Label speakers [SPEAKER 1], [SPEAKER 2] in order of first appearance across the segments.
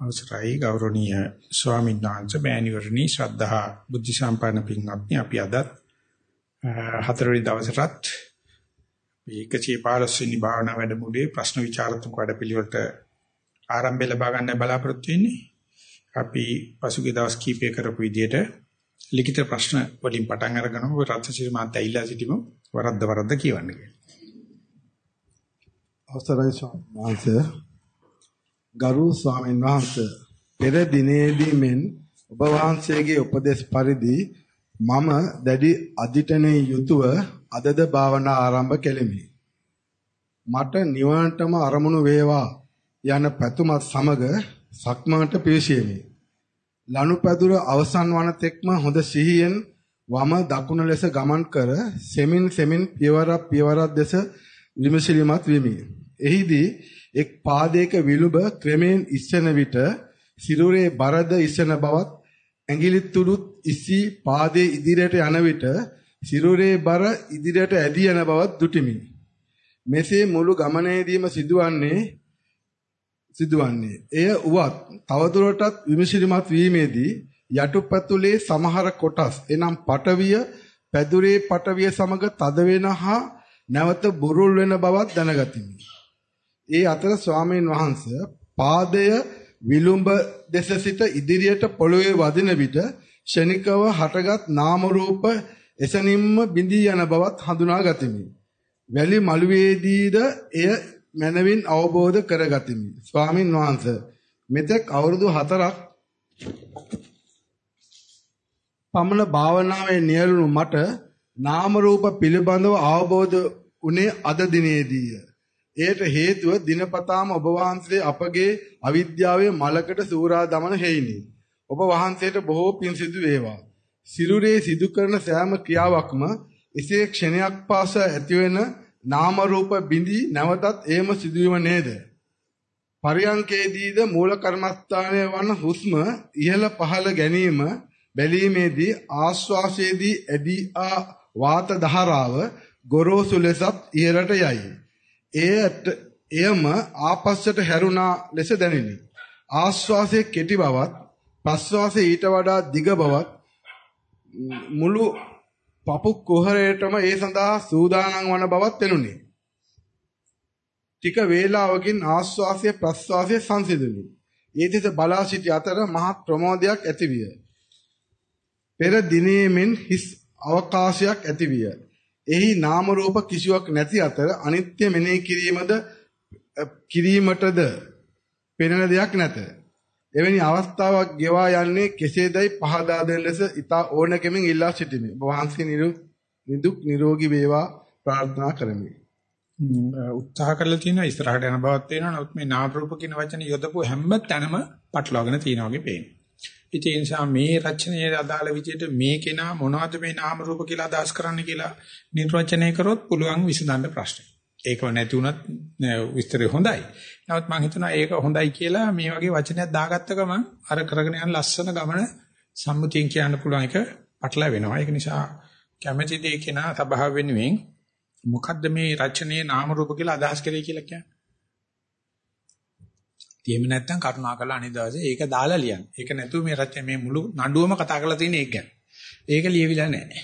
[SPEAKER 1] අවසරයි ගෞරවනීය ස්වාමීන් වහන්සේ මෑණිවරණි ශ්‍රද්ධා බුද්ධ සම්පන්න පින්වත්නි අපි අද හතරවෙනි දවසටත් 115 වෙනි භාවනා වැඩමුළුවේ ප්‍රශ්න විචාරතුංග වැඩපිළිවෙලට ආරම්භය ලබා ගන්න බලාපොරොත්තු වෙන්නේ. අපි පසුගිය දවස් කීපය කරපු විදිහට ලිඛිත ප්‍රශ්න වලින් පටන් අරගෙන ඔය රත්නසිරි මාත් ඇවිල්ලා සිටිමු. වරද්ද වරද්ද කියවන්න කියලා.
[SPEAKER 2] අවසරයි ස්වාමීන් වහන්සේ ගරු ස්වාමීන් වහන්සේ පෙර දිනේදී මෙන් ඔබ වහන්සේගේ උපදේශ පරිදි මම දැඩි අධිටනේ යුතුව අදද භාවනා ආරම්භ කෙලිමි. මට නිවනටම අරමුණු වේවා යන පැතුමත් සමග සක්මන්ට පිවිසෙමි. ලනුපැදුර අවසන් වන තෙක්ම හොඳ සිහියෙන් වම දකුණ ලෙස ගමන් කර සෙමින් සෙමින් පියවරක් පියවරක් දෙස විමසිලිමත් වෙමි. එහිදී එක් පාදයක විලුඹ ක්‍රමෙන් ඉස්සෙන විට සිරුරේ බරද ඉස්සෙන බවත් ඇඟිලි තුඩුත් ඉසි පාදයේ ඉදිරියට යන විට සිරුරේ බර ඉදිරියට ඇදී යන බවත් දුටිමි. මෙසේ මුළු ගමනේදීම සිදුවන්නේ සිදුවන්නේ. එය උවත් තවදුරටත් විමසිලිමත් වීමේදී යටුපැතුලේ සමහර කොටස් එනම් පටවිය පැදුරේ පටවිය සමග තද වෙන හා නැවත බුරුල් වෙන බවත් දැනගතිමි. ඒ අතර ස්වාමීන් වහන්සේ පාදය විලුඹ දෙස සිට ඉදිරියට පොළවේ වදින විට ෂණිකව හටගත් නාම රූප එසනින්ම බිඳී යන බවත් හඳුනා ගතිමි. වැලි මළුවේදීද එය මනවින් අවබෝධ කරගතිමි. ස්වාමින් වහන්සේ මෙතෙක් අවුරුදු 4ක් පමණ භාවනාවේ නියැලුණු මට නාම රූප පිළිබඳව අවබෝධ උනේ අද දිනේදීය. එයට හේතුව දිනපතාම ඔබ වහන්සේ අපගේ අවිද්‍යාවේ මලකට සූරා දමන හේිනි. ඔබ වහන්සේට බොහෝ පින් සිදු වේවා. සිරුරේ සිදු කරන සෑම ක්‍රියාවක්ම එසේ ක්ෂණයක් පාසා ඇතිවෙන නාම රූප බිඳි නැවතත් එහෙම සිදුවීම නේද? පරියංකේදීද මූල කර්මස්ථානයේ වන හුස්ම ඉහළ පහළ ගැනීම බැලීමේදී ආශ්වාසයේදී ඇදී ආ වාත ධාරාව ගොරෝසු ලෙසත් ඉහළට යයි. එයට එයම ආපස්සට හැරුණා ලෙස දැනිනි. ආශ්වාසයේ කෙටි බවත් ප්‍රශ්වාසයේ ඊට වඩා දිග බවත් මුළු පපු කුහරයටම ඒ සඳහා සූදානම් වන බවත් පෙනුනි. ටික වේලාවකින් ආශ්වාසය ප්‍රශ්වාසය සංසිඳුනි. ඒ දෙස බලා සිටි අතර මහත් ප්‍රමෝදයක් ඇතිවිය. පෙර දිනේමින් හිස් අවකාශයක් ඇතිවිය. එහි නාම රූප කිසිවක් නැති අතර අනිත්‍ය මෙනෙහි කිරීමද කිරීමටද පෙනෙන දෙයක් නැත. එවැනි අවස්ථාවක් ගෙවා යන්නේ කෙසේදයි පහදා දෙන ලෙස ඊතා ඕනකමින් ඉල්ලා සිටිමි. වහන්සේ නිදුක් නිරෝගී වේවා ප්‍රාර්ථනා කරමි.
[SPEAKER 1] උත්සාහ කරලා තියෙනවා ඉස්සරහට යන බවක් තේරෙනවා. නමුත් මේ නාම රූප කියන වචනේ යොදපු හැම තැනම පටලවාගෙන තියෙනවා වගේ පේනවා. ඒ නිසා මේ රචනයේ අදාළ විදිහට මේ කෙනා මොනවද මේ නාම රූප කියලා අදහස් කරන්න කියලා නිර්වචනය කරොත් පුළුවන් විසඳන්න ප්‍රශ්නේ. ඒකව නැති වුණත් විස්තරය හොඳයි. නමුත් මම හිතනවා ඒක හොඳයි කියලා මේ වගේ වචනයක් දාගත්ත ගමන් අර කරගෙන යන ලස්සන ගමන සම්මුතියෙන් කියන්න පුළුවන් එක පටල වෙනවා. ඒක නිසා කැමැති දේ කෙනා සබාව වෙනුවෙන් මොකද්ද මේ රචනයේ නාම රූප කියලා අදහස් කරේ කියලා කියන්නේ. එහෙම නැත්නම් කරුණාකරලා අනිත් දවසේ ඒක දාලා ලියන්න. ඒක නැතුව මේ රචන මේ මුළු නඩුවම කතා කරලා තියෙන එක ගැන. ඒක ලියවිලා නැහැ.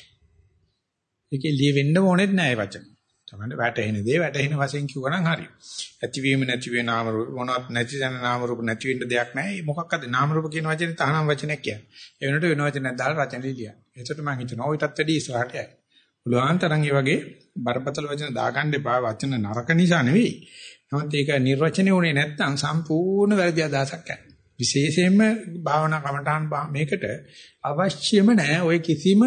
[SPEAKER 1] ඒකේ ලියවෙන්න ඕනෙත් නැහැ වචන. තමයි වැටෙන දේ වැටෙන වශයෙන් කිව්වනම් හරි. ඇතිවීම නැති වෙන නාම රූප මොනවත් නැති දැන නාම රූප නැති වෙන්න දෙයක් නැහැ. මොකක්ද නාම රූප කියන වචනේ තහනම් වචනයක් කියන්නේ. ඒ වෙනකොට වෙන වචනයක් දාලා රචනෙ ලියන්න. එතකොට මම හිතනවා ඔයිටත් වැඩි ඉස්සරහට යයි. පුළුවන් තරම් මේ වගේ බරපතල වචන දාගන්න එපා. වචන නරක නිසා නෙවෙයි. නමුත් ඒක නිර්වචනය වුණේ නැත්නම් සම්පූර්ණ වැරදි අදහසක් යනවා. විශේෂයෙන්ම භාවනා කමඨාන් මේකට අවශ්‍යම නැහැ ওই කිසිම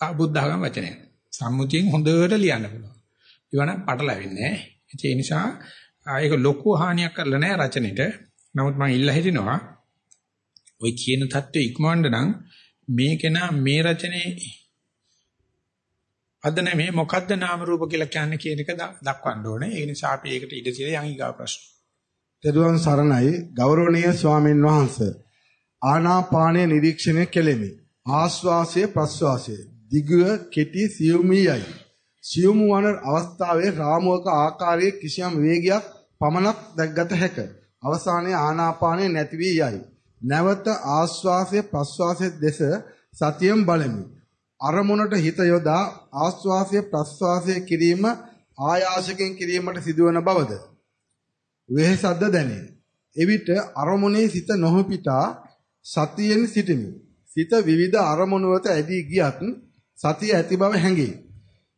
[SPEAKER 1] බුද්ධඝම වචනයක්. සම්මුතියෙන් හොඳට ලියන්න පුළුවන්. ඊවන පටලැවෙන්නේ නැහැ. ඒ නිසා ඒක ලොකු හානියක් කරලා නැහැ රචනෙට. නමුත් මම ඉල්ලා හිටිනවා ওই කියන தත්ත්වෙ ඉක්මවන්න නම් මේකේන මේ රචනයේ අද නෙමෙයි මොකද්ද නාම රූප කියලා කියන්නේ කියන එක දක්වන්න ඕනේ. ඒ නිසා අපි ඒකට ඉඩ තියලා යන් ඊගා ප්‍රශ්න.
[SPEAKER 2] දරුවන් සරණයි ගෞරවනීය ස්වාමීන් වහන්සේ. ආනාපානය නිරීක්ෂණය කෙලෙමි. ආශ්වාසය ප්‍රශ්වාසය දිග කෙටි සියුමියයි. සියුම් වන අවස්ථාවේ රාමුවක ආකාරයේ කිසියම් වේගයක් පමණක් දැක්ගත හැක. අවසානයේ ආනාපානය නැති වී යයි. නැවත ආශ්වාසය ප්‍රශ්වාසය දෙස සතියෙන් බලමි. අරමුණට හිත යොදා ආශ්වාසය ප්‍රශ්වාසය කිරීම ආයාසයෙන් කිරීමට සිදුවන බවද වෙහසක්ද දැනේ. එවිට අරමුණේ සිත නොහොපිටා සතියෙන් සිටිමි. සිත විවිධ අරමුණු වෙත ඇදී ගියත් සතිය ඇති බව හැඟේ.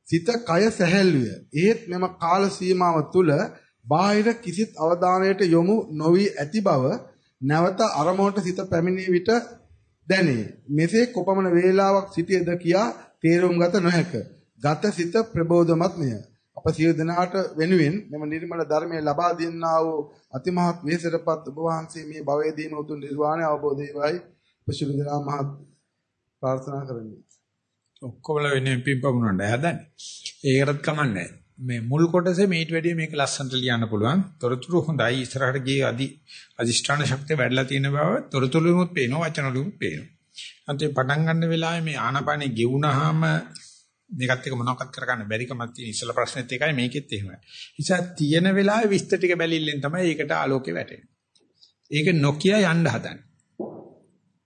[SPEAKER 2] සිත කය සැහැල්ලුය. ඒත් මෙම කාල සීමාව තුළ බාහිර කිසිත් අවධානයට යොමු නොවි ඇති බව නැවත අරමුණට සිත පැමිණි විට දැනේ. මෙසේ කොපමණ වේලාවක් සිටියද කියා තේරුම් ගත නොහැක. ගත සිත ප්‍රබෝධමත්මය. අප සියලු දෙනාට වෙනුවෙන් මෙම නිර්මල ධර්මයේ ලබා දෙන්නා වූ අතිමහත් වෙහෙසටපත් ඔබ වහන්සේ මේ භවයේදීම උතුම් නිර්වාණය අවබෝධ වේවායි පශුරු දෙනා මහත් ප්‍රාර්ථනා කරමි.
[SPEAKER 1] ඔක්කොම වෙන්නේ පිම්පමුණන්න හදන්නේ. ඒකටත් කමන්නේ මේ මුල් කොටසේ මේට වැඩිය මේක ලස්සනට ලියන්න පුළුවන්. තොරතුරු හොඳයි. ඉස්සරහට ගියේ අදි අදිෂ්ඨාන ශක්තිය වැඩිලා තියෙන බව තොරතුරුමුත් පේනවා, වචනවලුත් පේනවා. අන්තිම පටන් ගන්න වෙලාවේ මේ ආනාපානෙ ගෙවුනහම මේකත් එක මොනවක්වත් කරගන්න බැරි කමක් තියෙන ඉස්සලා ප්‍රශ්නෙත් එකයි මේකෙත් එහෙමයි. නිසා තියෙන වෙලාවේ විස්තර ටික බැලිල්ලෙන් තමයි ඒකට ආලෝකේ වැටෙන්නේ. ඒක නොකිය යන්න හදන්නේ.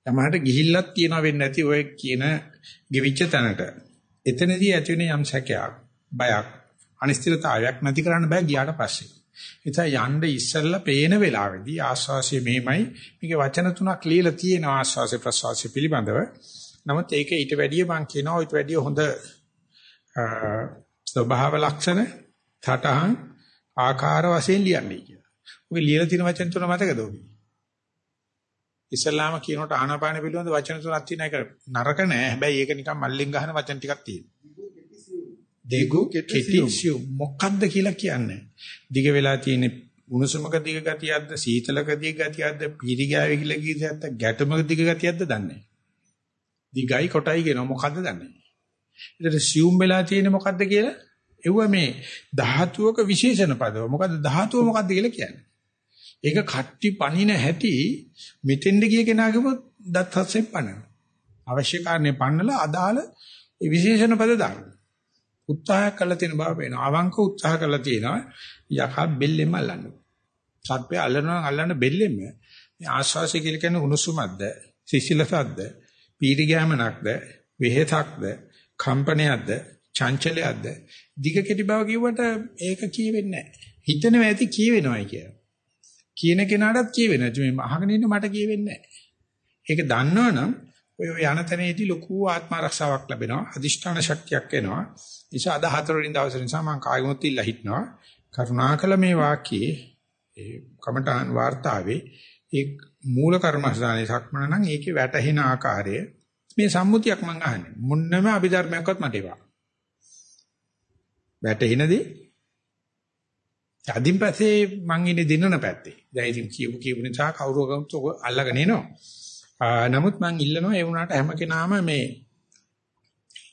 [SPEAKER 1] තමහට ගිහිල්ලක් තියනවා වෙන්නේ නැති ඔය කියන ගෙවිච්ච තැනට. එතනදී ඇති වෙන යම් සැකයක්, බයක්, අනිශ්චිතතාවයක් නැති කරන්න බෑ ගියාට පස්සේ. එතන යන්න ඉස්සෙල්ලා පේන වෙලාවේදී ආස්වාසිය මෙහෙමයි මේකේ වචන තුනක් ලියලා තියෙන ආස්වාසිය ප්‍රසවාසිය පිළිබඳව. නමුත් ඒක ඊට වැඩිය මම කියනවා ඊට වැඩිය හොඳ ස්වභාව ලක්ෂණ තටහන් ආකාර වශයෙන් ලියන්නේ කියලා. ඔක ලියලා තියෙන වචන තුන මතකද ඔබ? ඉස්ලාම කියනකොට ආනාපාන පිළිබඳ වචන තුනක් තියෙන එක නරක නෑ. හැබැයි ඒක නිකන් මල්ලෙන් ගහන වචන ටිකක් තියෙනවා. දෙගු කෙටිසියු මොකක්ද කියලා කියන්නේ. දිග වෙලා තියෙන උණුසුමක දිග ගතියක්ද සීතලක දිග ගතියක්ද පීරිගාවේ කියලා කියද්ද ගැටමක දිග ගතියක්ද දන්නේ දිගයි කොටයි කියන මොකද්ද දන්නේ. ඊට සියුම් වෙලා තියෙන මොකද්ද කියලා එව්ව මේ ධාතුවක විශේෂණ පදව. මොකද්ද ධාතුව මොකද්ද කියලා කියන්නේ. ඒක කට්ටි පණින හැටි මෙතෙන්ද ගිය කෙනාගේම දත් හස්යෙන් පණන. අවශ්‍ය කාරණේ පන්නලා අදාළ විශේෂණ පද දාන්න. උත්සාහ කළා තියෙන බව පේනවා. අවංක උත්සාහ කළා තියෙනවා යකා බෙල්ලෙම අල්ලන්න. සර්පය අල්ලනවා අල්ලන්න බෙල්ලෙම. මේ ආශ්වාසය කියලා කියන්නේ උණුසුමක්ද, සිසිලසක්ද, පීඩි ගෑමනක්ද, වෙහෙසක්ද, කම්පනයක්ද, චංචලයක්ද, දිග කෙටි බව කිව්වට ඒක කියවෙන්නේ නැහැ. හිතනවා ඇති කියවෙනවයි කියලා. කියන කෙනාටත් කියවෙනවා. මේ අහගෙන ඉන්න මට කියවෙන්නේ නැහැ. ඒක දන්නවනම් ඔය යන තැනේදී ලොකු ආත්ම ආරක්ෂාවක් ලැබෙනවා. අදිෂ්ඨාන ශක්තියක් එනවා. නිසා අද හතර වෙනි දවසේ නිසා මම කායිමොත් ඉල්ලා හිටනවා. කරුණාකල මේ වාක්‍යයේ ඒ කමඨාන් වார்த்தාවේ ඒ මූල කර්මස්ථානයේ සක්මන නම් ඒකේ වැටහෙන ආකාරය මේ සම්මුතියක් මම අහන්නේ. මොන්නම අභිධර්මයක්වත් මට ඒවා. වැටෙනදී අදින් පස්සේ මං ඉන්නේ දිනන පැත්තේ. දැන් ඉතින් කියපු කියපු නිසා කවුරුවකටද අල්ලගෙන එනවා. නමුත් මං ඉල්ලනවා ඒ වුණාට හැම කෙනාම මේ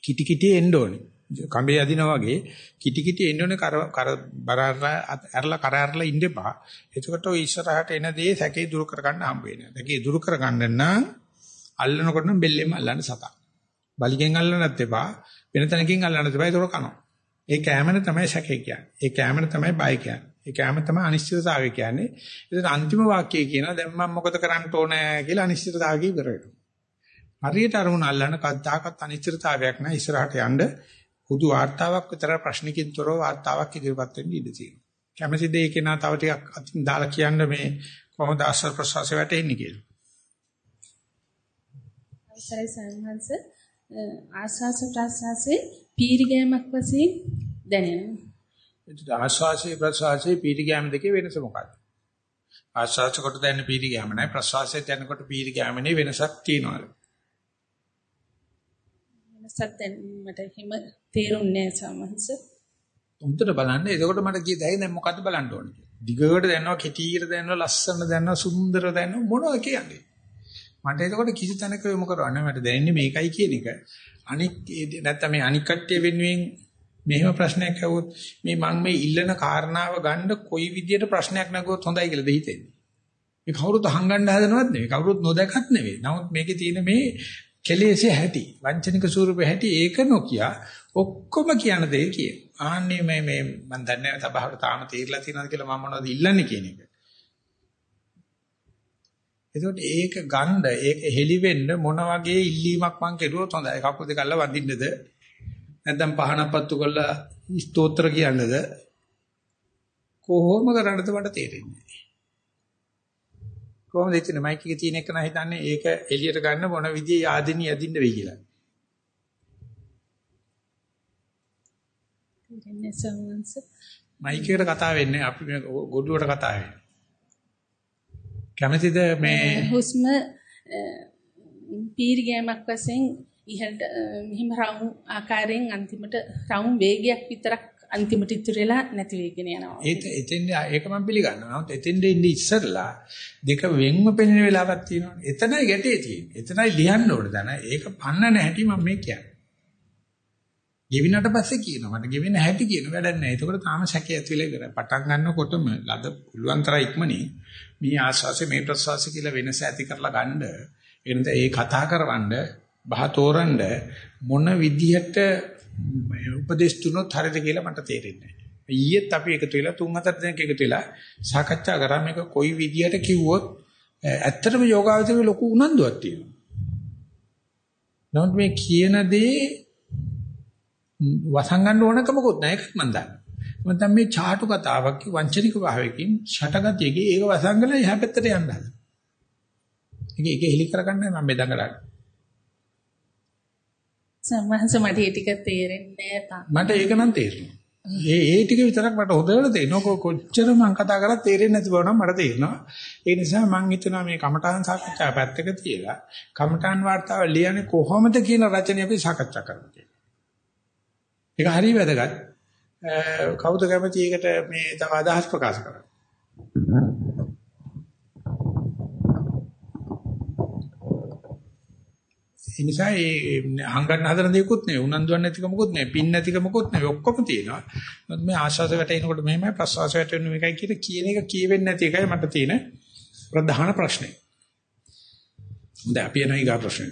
[SPEAKER 1] කිටි කිටි එන්න ඕනේ. කඹේ අදිනා වගේ කිටි කිටි එන්න ඕනේ කර කර බරාරලා ඇරලා කර ඇරලා ඉන්න එපා. එතකොට ඔය ඉස්සරහට එන දේ සැකේ දුරු කරගන්න හම්බ වෙනවා. සැකේ දුරු කරගන්න නම් අල්ලනකොට නම් බෙල්ලෙම අල්ලන්න සතා. බලිගෙන් අල්ලන්නත් එපා. වෙන තැනකින් අල්ලන්නත් එපා. ඒක කනවා. ඒ කැමන තමයි සැකේ කියන්නේ. ඒ කැමන තමයි බය කියන්නේ. ඒකම තමයි අනිශ්චිතතාවය කියන්නේ. ඒකට අන්තිම වාක්‍යය කියනවා දැන් මම මොකද කරන්න ඕනේ කියලා අනිශ්චිතතාවය ඉවර වෙනවා. හරියට අරමුණ අල්ලන්න කද්දාකත් අනිශ්චිතතාවයක් නැහැ ඉස්සරහට යන්න පොදු වார்த்தාවක් විතර ප්‍රශ්නකින් තොරව වார்த்தාවක් ඉදිරිපත් වෙන්න ඉඩ තියෙනවා. කැමැතිද ඒක නා තව ටිකක් අතින් දාලා කියන්න මේ කොහොමද ආශ්‍රව ප්‍රසවාසය වැටෙන්නේ කියලා.
[SPEAKER 3] අවසරයි සංහන්ස ආස්වාස ප්‍රසවාසයේ පීරිගෑමක් වශයෙන් දැනෙනවා.
[SPEAKER 1] ආශ්වාසයේ ප්‍රශ්වාසයේ පීරිගෑම දෙකේ වෙනස මොකක්ද? ආශ්වාස කොට දැනෙන පීරිගෑම නැහැ ප්‍රශ්වාසයේ දැනෙනකොට පීරිගෑමනේ වෙනසක් තියෙනවලු.
[SPEAKER 3] වෙනසක් දැන් මට හිම තේරුන්නේ නැහැ සමහස.
[SPEAKER 1] උන්ට බලන්න එතකොට මට කිය දැයි දැන් මොකද්ද බලන්න ඕනේ. දිගට දැනනවා කෙටියට දැනනවා ලස්සන දැනනවා සුන්දර දැනනවා මොනවද කියන්නේ. මට එතකොට කිසි තැනක යොමු කරවන්න මට දැනෙන්නේ මේකයි කියන එක. අනික් නැත්තම් මේ අනික් කට්ටිය වෙනුවෙන් මෙහෙම ප්‍රශ්නයක් ඇහුවොත් මේ මම මේ ඉල්ලන කාරණාව ගන්න කොයි විදියට ප්‍රශ්නයක් නැගුවොත් හොඳයි කියලාද හිතෙන්නේ. මේ කවුරුත් හංගන්න හදනවත් නෙවෙයි. කවුරුත් නොදකත් නෙවෙයි. නමුත් මේකේ තියෙන මේ කෙලෙසේ හැටි, වංචනික ස්වරූපේ හැටි ඒක නොකිය ඔක්කොම කියන දේ කියන. ආන්නේ මේ මේ මම දන්නේ නැහැ සභාවට තාම තීරලා තියෙනවද කියලා මම මොනවද ඉල්ලන්නේ කියන එක. එතකොට ඒක ගන්න ඒක හෙලි වෙන්න මොන වගේ ඉල්ලීමක් මං කෙරුවොත් හොඳයි. කකුල් දෙක අල්ල වඳින්නද? නැත්නම් පහනක් පත්තු කරලා ස්තෝත්‍ර කියන්නද? කොහොම කරන්නද මට තේරෙන්නේ. කොහොමද ඉතින් මයික් එකේ තියෙන එක නම් හිතන්නේ ඒක එළියට ගන්න මොන විදිහේ ආදිනිය යදින්න වෙයි කියලා. මයික් එකට කතා වෙන්නේ අපි මේ ගොඩුවට කතා වෙන්නේ. කැමතිද මේ
[SPEAKER 3] හුස්ම පීරිගෑමක් වශයෙන් ඉහළට මෙහිම රවුම් ආකාරයෙන් අන්තිමට රවුම් වේගයක් විතරක් අන්තිමට ඉතුරු වෙලා නැති වෙගෙන යනවා.
[SPEAKER 1] ඒත් එතෙන් ඒක මම පිළිගන්නවා. නමුත් එතෙන්ද ඉන්නේ ඉස්සරලා දෙක වෙන්ව පෙනෙන වෙලාවක් තියෙනවා. එතනයි ගැටේ තියෙන්නේ. එතනයි ලියන්න ඕන දන. ඒක පන්නන හැටි මම මේ කියන්නේ. ගෙවිනට පස්සේ කියනවා මට ගෙවෙන හැටි කියන වැඩක් නැහැ. ඒකෝට තාම සැකේ ඇතුලේ ඉවරයි. පටන් ගන්නකොටම ලද පුළුවන් තරම් ඉක්මනින් මේ ආස්වාසේ මේ ප්‍රසවාසය කියලා වෙනස ඇති කරලා ගන්න. එනද ඒ කතා කරවන්න බහ තෝරන්න මොන විදිහට උපදේශ තුනොත් හරිද කියලා මට තේරෙන්නේ නැහැ. ඊයේත් අපි එකතු වෙලා තුන් හතර දෙනෙක් එකතු වෙලා සාකච්ඡා කරා මේක කොයි විදිහට කිව්වොත් ඇත්තටම යෝගාවචරයේ ලොකු උනන්දුවක් තියෙනවා. නමුත් මේ කියන දේ වසංගන්න ඕනකමකුත් නැහැ ඒකත් මම දන්නවා. මම දැන් මේ ചാටු කතාවක් වංචනික භාවයකින් ෂටගතියකින් ඒක වසංගල එහා පැත්තට යන්න හදනවා. ඒක ඒක හෙලි කරගන්නයි මම බෙදන්
[SPEAKER 3] සම්මාස මට ඒ ටික තේරෙන්නේ
[SPEAKER 1] මට ඒක නම් තේරෙනවා. ඒ ඒ ටික විතරක් මට හොඳට තේරෙනවා. කොච්චර මං කතා කරලා තේරෙන්නේ නැති බව නම් මට තේරෙනවා. ඒ නිසා මං හිතනවා මේ කමඨාන් සාකච්ඡා පැත්තක තියලා කමඨාන් වார்த்தාව ලියන්නේ කොහොමද කියන රචනය අපි සාකච්ඡා කරමු කියලා. ඒක හරි වැදගත්. කවුද කැමති ඒකට මේ තව අදහස් ප්‍රකාශ කරන්න? ඒ නිසා ඒ හංගන්න හදන දේකුත් නෙවෙයි උනන්දුවක් නැතිකමකුත් නෙවෙයි පින් නැතිකමකුත් නෙවෙයි ඔක්කොම තියෙනවා. මොකද මේ ආශාස වැටෙනකොට මෙහෙමයි ප්‍රසවාස වැටෙන මේකයි කියන කියන එක කියවෙන්නේ නැති එකයි මට තියෙන ප්‍රධාන ප්‍රශ්නේ. දැන් අපි එනවා ඊගා ප්‍රශ්නේ.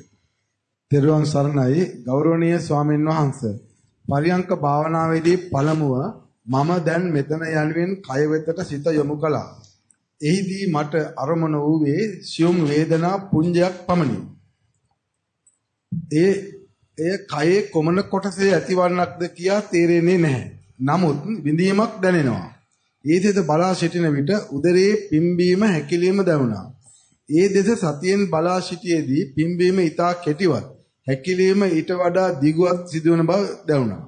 [SPEAKER 2] තෙරුවන් සරණයි ගෞරවනීය ස්වාමීන් වහන්සේ. පරියංක භාවනාවේදී පළමුව මම දැන් මෙතන යනුවෙන් කය වෙතට සිත යොමු කළා. එහිදී මට අරමුණ වූවේ සියුම් වේදනා පුංජයක් පමණි. ඒ එය කයේ කොමන කොටසේ ඇතිවන්නක්ද කියා තේරෙන්නේ නැහැ. නමුත් විඳීමක් දැනෙනවා. ඒ දෙස බලා සිටින විට උදරයේ පිම්බීම හැකිලිම දැනුණා. ඒ දෙස සතියෙන් බලා සිටියේදී පිම්බීම ඊටා කෙටිවත් හැකිලිම ඊට වඩා දිගුවත් සිදුවන බව දැනුණා.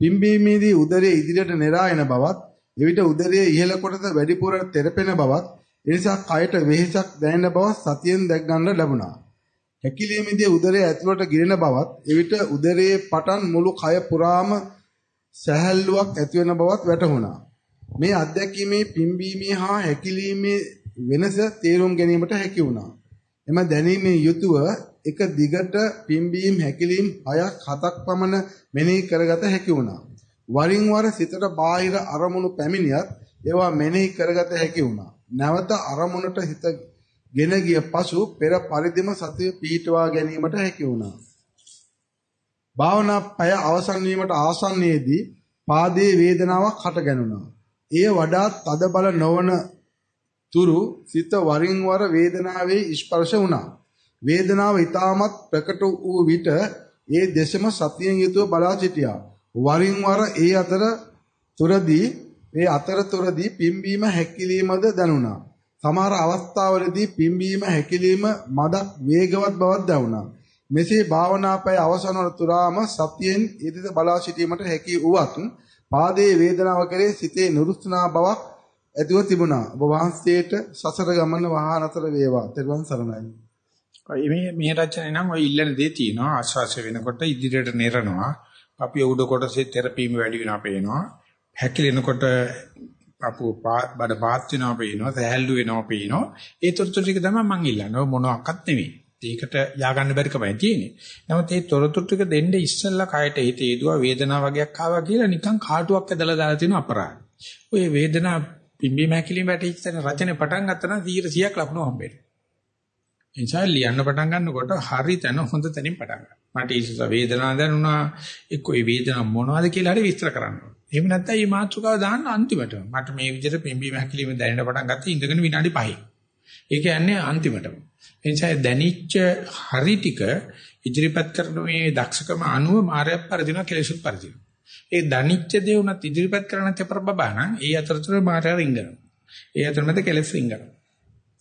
[SPEAKER 2] පිම්බීමේදී උදරයේ ඉදිරියට නෙරා එන බවත් එවිට උදරයේ ඉහළ කොටස වැඩිපුර තෙරපෙන බවත් එනිසා කයට වෙහෙසක් දැනෙන බව සතියෙන් දැක් ගන්න ලැබුණා. හැකිලීමේදී උදරය ඇතුළට ගිරෙන බවත් එවිට උදරයේ පටන් මුළු කය පුරාම සැහැල්ලුවක් ඇති වෙන බවත් වැටහුණා. මේ අත්දැකීමේ පිම්බීමේ හා හැකිලීමේ වෙනස තේරුම් ගැනීමට හැකි වුණා. එම දැනීමේ යුතුව එක දිගට පිම්බීම් හැකිලීම් 6ක් 7ක් පමණ මෙනෙහි කරගත හැකි වුණා. වරින් වර සිතට බාහිර අරමුණු පැමිණියත් ඒවා මෙනෙහි කරගත හැකි වුණා. නැවත අරමුණට හිත ගෙන ගිය පසු පෙර පරිදිම සතිය පිහිටවා ගැනීමට හැකි වුණා. භාවනා පය අවසන් වීමට ආසන්නයේදී පාදයේ වේදනාවක් හටගැනුණා. එය වඩාත් තදබල නොවන තුරු සිත වරින් වර වේදනාවේ ස්පර්ශ වුණා. වේදනාව ඊටමත් ප්‍රකට වූ විට ඒ දෙසම සතියෙන් යුතුව බලා සිටියා. වරින් වර ඒ අතර තුරදී ඒ අතරතුරදී පිම්බීම හැකිලීමද දැනුණා. සමහර අවස්ථාවලදී පිම්බීම හැකිලිම මදක් වේගවත් බවක් දැනුණා. මෙසේ භාවනාපය අවසන් වන තුරාම සතියෙන් ඊදිත බලා සිටීමට හැකි වුවත් පාදයේ වේදනාව කෙරේ සිතේ නුරුස්නා බවක් ඇතිව තිබුණා. ඔබ වහන්සේට සසර ගමන වහා නතර වේවා. ත්වන් සරණයි.
[SPEAKER 1] මේ මේ රචනය නම් ඔය ඉල්ලන දේ තියෙනවා. ආශ්වාසය වෙනකොට ඉදිරියට නෙරනවා. අපි උඩ කොටසේ තෙරපීම වැඩි වෙනවා පේනවා. හැකිලෙනකොට අපු බඩ පාත් වෙනවා පේනවා සහැල්ලු වෙනවා පේනවා. ඒ තොරතුරු ටික තමයි මං ඉල්ලන්නේ. මොනවාක්වත් නෙවෙයි ඒකට ය아가න්න බැරි කමයි තියෙන්නේ? නමුත් මේ තොරතුරු ටික දෙන්න ඉස්සෙල්ලා කයට හිත හේතුවා වේදනාව වගේක් ආවා කියලා නිකන් කාටුවක් ඇදලා දාලා තියෙන අපරාධ. ඔය වේදනාව පිම්බි මහැකිලිම වැටිච්ච තැන රචනේ පටන් ගත්තා නම් 100ක් ලකුණු හම්බෙන්නේ එනිසා ලියන්න පටන් ගන්නකොට හරි තැන හොඳ තැනින් පටන් ගන්න. මට ඉස්සර වේදනාවක් දැනුණා. එක්ක ඒ වේදනාව මොනවද කියලා හරි විස්තර කරන්න ඕනේ. එහෙම නැත්නම් මේ මාතෘකාව දාන්න අන්තිමට. මට මේ විදිහට පිම්බීම හැකිලිම දැනෙන්න පටන් ගත්තා ඉඳගෙන විනාඩි 5. ඒ කියන්නේ අන්තිමටම. ඒ නිසා දැනිච්ච හරි ටික ඉදිරිපත් කරන මේ දක්ෂකම අනුව මායя පරිදිනවා කෙලෙසුත් පරිදිනවා. ඒ දැනිච්ච දේ උනත් ඉදිරිපත් කරන තපරබබා නම් ඒ අතරතුර මායя රින්ගනවා. ඒ අතරමැද කෙලෙස් රින්ගනවා.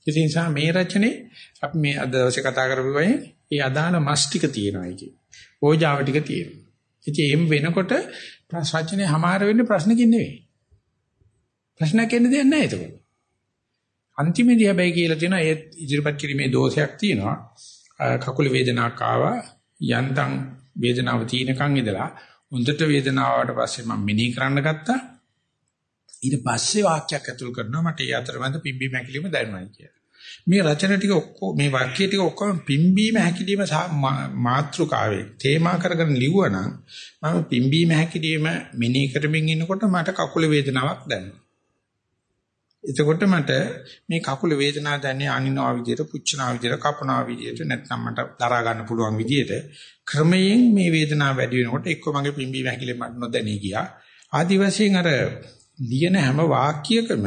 [SPEAKER 1] ඒ නිසා මේ රචනේ අපි මේ අද දවසේ කතා කරපු වගේ ඒ අදාළ මස් ටික තියෙනවා ඒකේ. ඕජාව ටික තියෙනවා. ඉතින් එහෙම වෙනකොට රචනයේ හමාර වෙන්නේ ප්‍රශ්නකින් නෙවෙයි. ප්‍රශ්නයක් එන්නේ දෙයක් නැහැ එතකොට. අන්තිමේදී හැබැයි කියලා තියෙනවා ඒ ඉදිරිපත් කිරීමේ දෝෂයක් තියෙනවා. කකුල වේදනාවක් ආවා යන්තම් වේදනාව තියෙනකන් ඉඳලා හොඳට වේදනාවට පස්සේ මම මිනී කරන්න ගත්තා. ඊට පස්සේ වාක්‍යයක් ඇතුල් කරනවා මට ඒ අතරමැද පිම්බි මැකිලිම දැනුණා කියලා. මේ රචන ටික ඔක්කොම මේ වාක්‍ය ටික ඔක්කොම පිම්බීම හැකිලිම මාත්‍රිකාවේ තේමා කරගෙන ලිව්වනම් මම පිම්බීම හැකිලිම මිනී කරමින් ඉන්නකොට මට කකුල වේදනාවක් දැනෙනවා. එතකොට මට මේ කකුල වේදනාව දැනෙන්නේ අනිනවා විදියට, පුච්චනවා විදියට, කපනවා විදියට නැත්නම් මට දරා ගන්න පුළුවන් විදියට ක්‍රමයෙන් මේ වේදනාව වැඩි වෙනකොට එක්ක මගේ පිම්බීම හැකිලිම මට නොදැනී ගියා. ආදි වශයෙන් අර ලියන හැම වාක්‍යයකම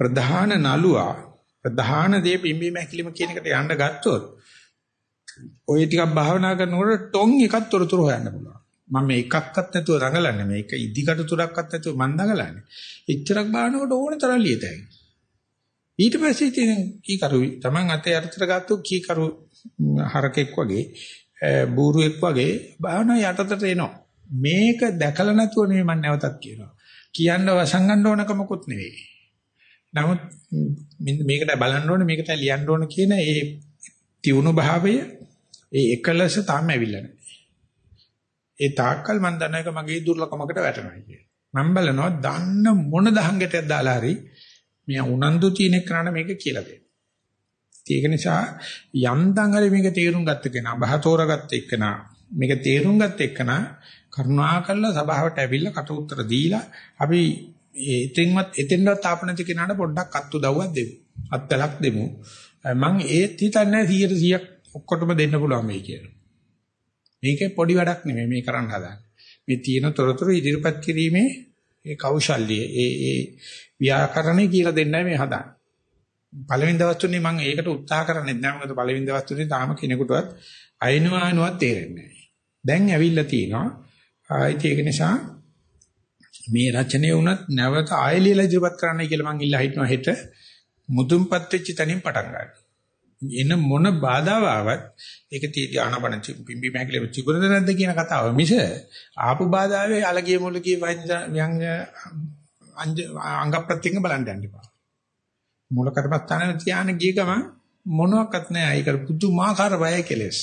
[SPEAKER 1] ප්‍රධාන නළුවා ප්‍රධාන දේ පිම්බීම හැකිලිම කියන එකට යන්න ගත්තොත් ඔය ටිකක් භාවනා කරනකොට ටොන් එකක් තොරතුරු හොයන්න පුළුවන්. මම මේ එකක්වත් නැතුව රඟලන්නේ මේක ඉදිකට තුරක්වත් නැතුව මන් දඟලන්නේ. එච්චරක් බලනකොට ඕන තරම් ලියතයි. ඊට පස්සේ ඉතින් කීකරු Taman අතේ අර්ථර ගත්තු කීකරු හරකෙක් වගේ බූරුවෙක් වගේ භාවනා යටතට එනවා. මේක දැකලා නැතුව නෙමෙයි මම නැවතත් කියනවා. කියන්න වසංගන්න ඕනකමකුත් නෙවෙයි. නමුත් මේකට බලන්න ඕනේ මේකට ලියන්න ඕනේ කියන ඒ තියුණු භාවය ඒ එකලස තාම ඇවිල්ලා නැහැ. ඒ තාක්කල් මම දන්න එක මගේ දුර්ලභකමකට වැටෙනවා කියලා. මම බලනවා දන්න මොන දහංගටයක් දාලා හරි මෙයා උනන්දු තියෙන කෙනාට මේක කියලා දෙන්න. ඒක නිසා යම්තන් හරි මේක තේරුම් ගත්ත කෙනා, බහ තෝරගත්ත එක්කනා, මේක තේරුම් ගත්ත එක්කනා කරුණාකරලා සභාවට ඇවිල්ලා කට උතර දීලා අපි එතෙන්වත් එතෙන්වත් ආපනති කෙනාට පොඩ්ඩක් අත් උදව්වක් දෙමු. අත්ලක් දෙමු. මම ඒත් හිතන්නේ 100% ඔක්කොටම දෙන්න පුළුවන් මේ කියලා. මේකේ පොඩි වැඩක් නෙමෙයි මේ කරන්න හදාන්නේ. මේ තියෙන තොරතුරු ඉදිරිපත් කිරීමේ ඒ කෞශල්‍ය ඒ ඒ ව්‍යාකරණේ කියලා දෙන්නයි මේ හදාන්නේ. පළවෙනි දවස් තුනේ මම ඒකට උත්සාහ කරන්නේ නැහැ. මොකද පළවෙනි දවස් තුනේ තාම කෙනෙකුටවත් අයිනුවානුවත් තේරෙන්නේ නැහැ. දැන් ඇවිල්ලා තිනවා. ආයිත් ඒක නිසා මේ රචනය වුණත් නැවත ආයෙලියලා ඉදිරිපත් කරන්නයි කියලා මම ඉල්ලා හිටනවා හෙට මුදුන්පත් වෙච්ච තැනින් පටන් ගන්න. එන මොන බාධාව ආවත් ඒක තීටි ආනපන පිම්බි මහකලෙ තිබුණද නැද්ද කියන කතාව මිස ආපු බාධාවේ අලගිය මුලකී ව්‍යංග අංග ප්‍රත්‍යංග බලන්න යන්න එපා. මූල කර්මස්ථානේ තියාන ගිය ගම මොනවත් නැහැ. ඒක පුදුමාකාර බයයි කෙලස්.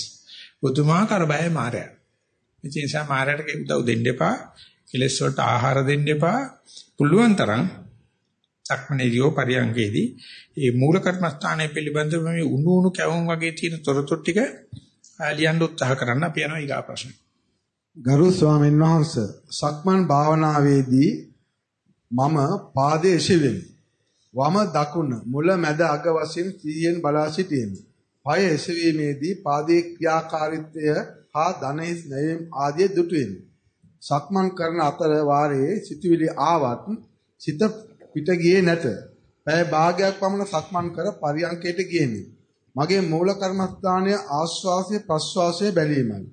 [SPEAKER 1] පුදුමාකාර බයයි මායя. ඒ නිසා මායයට උදව් දෙන්න එපා. කෙලස් වලට ආහාර දෙන්න එපා. පුළුවන් තරම් සක්මනේදියෝ පරියංගේදී ඒ මූල කර්මස්ථානය පිළිබඳව මේ උණු උණු කැවුම් වගේ තියෙන තොරතුරු ටික ලියන්න උත්සාහ කරන්න අපි යනවා ඊගා ප්‍රශ්න.
[SPEAKER 2] ගරු ස්වාමීන් වහන්ස සක්මන් භාවනාවේදී මම පාදයේ එසෙවෙමි. වම දකුණ මුල මැද අග වශයෙන් සිහියෙන් බලා සිටියෙමි. පය එසවීමේදී පාදයේ ක්‍රියාකාරීත්වය හා ධනෙහි නැවීම ආදී දුටුවෙමි. සක්මන් කරන අතර වාරයේ සිතුවිලි ආවත් සිත පිට ගියේ නැත. පැය භාගයක් පමණ සක්මන් කර පරියන්කයට ගියෙමි. මගේ මූල කර්මස්ථානයේ ආශ්වාසය ප්‍රශ්වාසය බැලීමයි.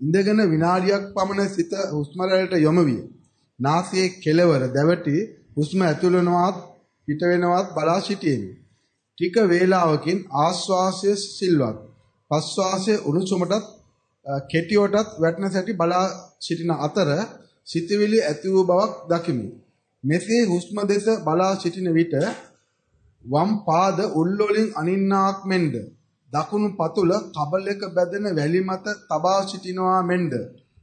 [SPEAKER 2] ඉඳගෙන විනාඩියක් පමණ සිත හුස්ම රැල්ලට යොමු විය. නාසයේ කෙළවර දැවටි හුස්ම ඇතුල් වෙනවත් පිට වෙනවත් බලා සිටියෙමි. ටික වේලාවකින් ආශ්වාසය සිල්වත් ප්‍රශ්වාසය උණුසුමටත් කෙටියටත් වැටෙන සැටි බලා සිටින අතර සිතවිලි ඇති වූ බවක් දකිමි. මෙසේ හුස්ම දෙස බලා සිටින විට වම් පාද උල්වලින් අනින්නාක් මෙන්ද දකුණු පතුල කබලයක බැදෙන වැලි මත තබා සිටිනවා මෙන්ද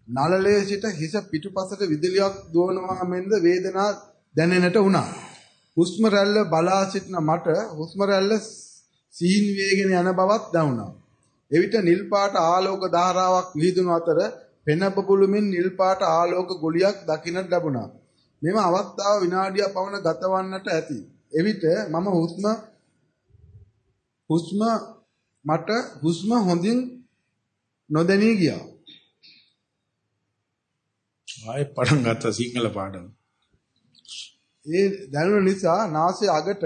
[SPEAKER 2] නළලේ සිට හිස පිටුපසට විදුලියක් දුවනවා මෙන්ද වේදනා දැනෙන්නට වුණා. හුස්ම රැල්ල බලා සිටින මට හුස්ම රැල්ල සීන් වේගෙන යන බවක් දැනුණා. එවිට නිල් පාට ආලෝක ධාරාවක් විහිදුණු අතර පෙන බබළුමින් නිල් පාට ආලෝක ගුලියක් දකින්නට ලැබුණා. මෙම අවස්ථාව විනාඩියක් පමණ ගතවන්නට ඇති. එවිට මම හුස්ම හුස්ම මට හුස්ම හොඳින් නොදැනී ගියා.
[SPEAKER 1] ආයෙ පටන් ගත්ත සිංහල පාඩම.
[SPEAKER 2] ඒ දැනුන නිසා නාසය අගට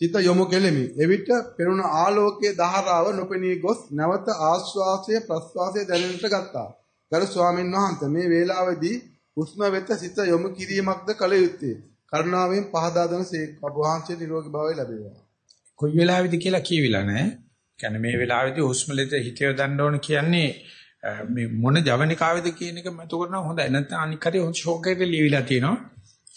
[SPEAKER 2] සිත යොමු කෙලෙමි. එවිට පෙනුන ආලෝකයේ දහරාව නොපෙනී ගොස් නැවත ආශ්වාසය ප්‍රශ්වාසය දැනෙන්නට ගත්තා. ගරු ස්වාමීන් වහන්සේ මේ වේලාවේදී හුස්ම වෙත සිත යොමු කිරීමක්ද කළ යුත්තේ. කරුණාවෙන් පහදා දෙන සේක වහන්සේ නිරෝගී භාවය ලැබේවා.
[SPEAKER 1] කොයි වෙලාවෙද කියලා කියවිලා නැහැ. කියන්නේ මේ වෙලාවේදී හුස්ම ලෙස හිත යොදන්න ඕන කියන්නේ මේ මොන ජවනිකාවේද කියන එක මතු කරනවා හොඳයි. නැත්නම් අනික් හරි ෂෝක් එකට ලියවිලා තියෙනවා.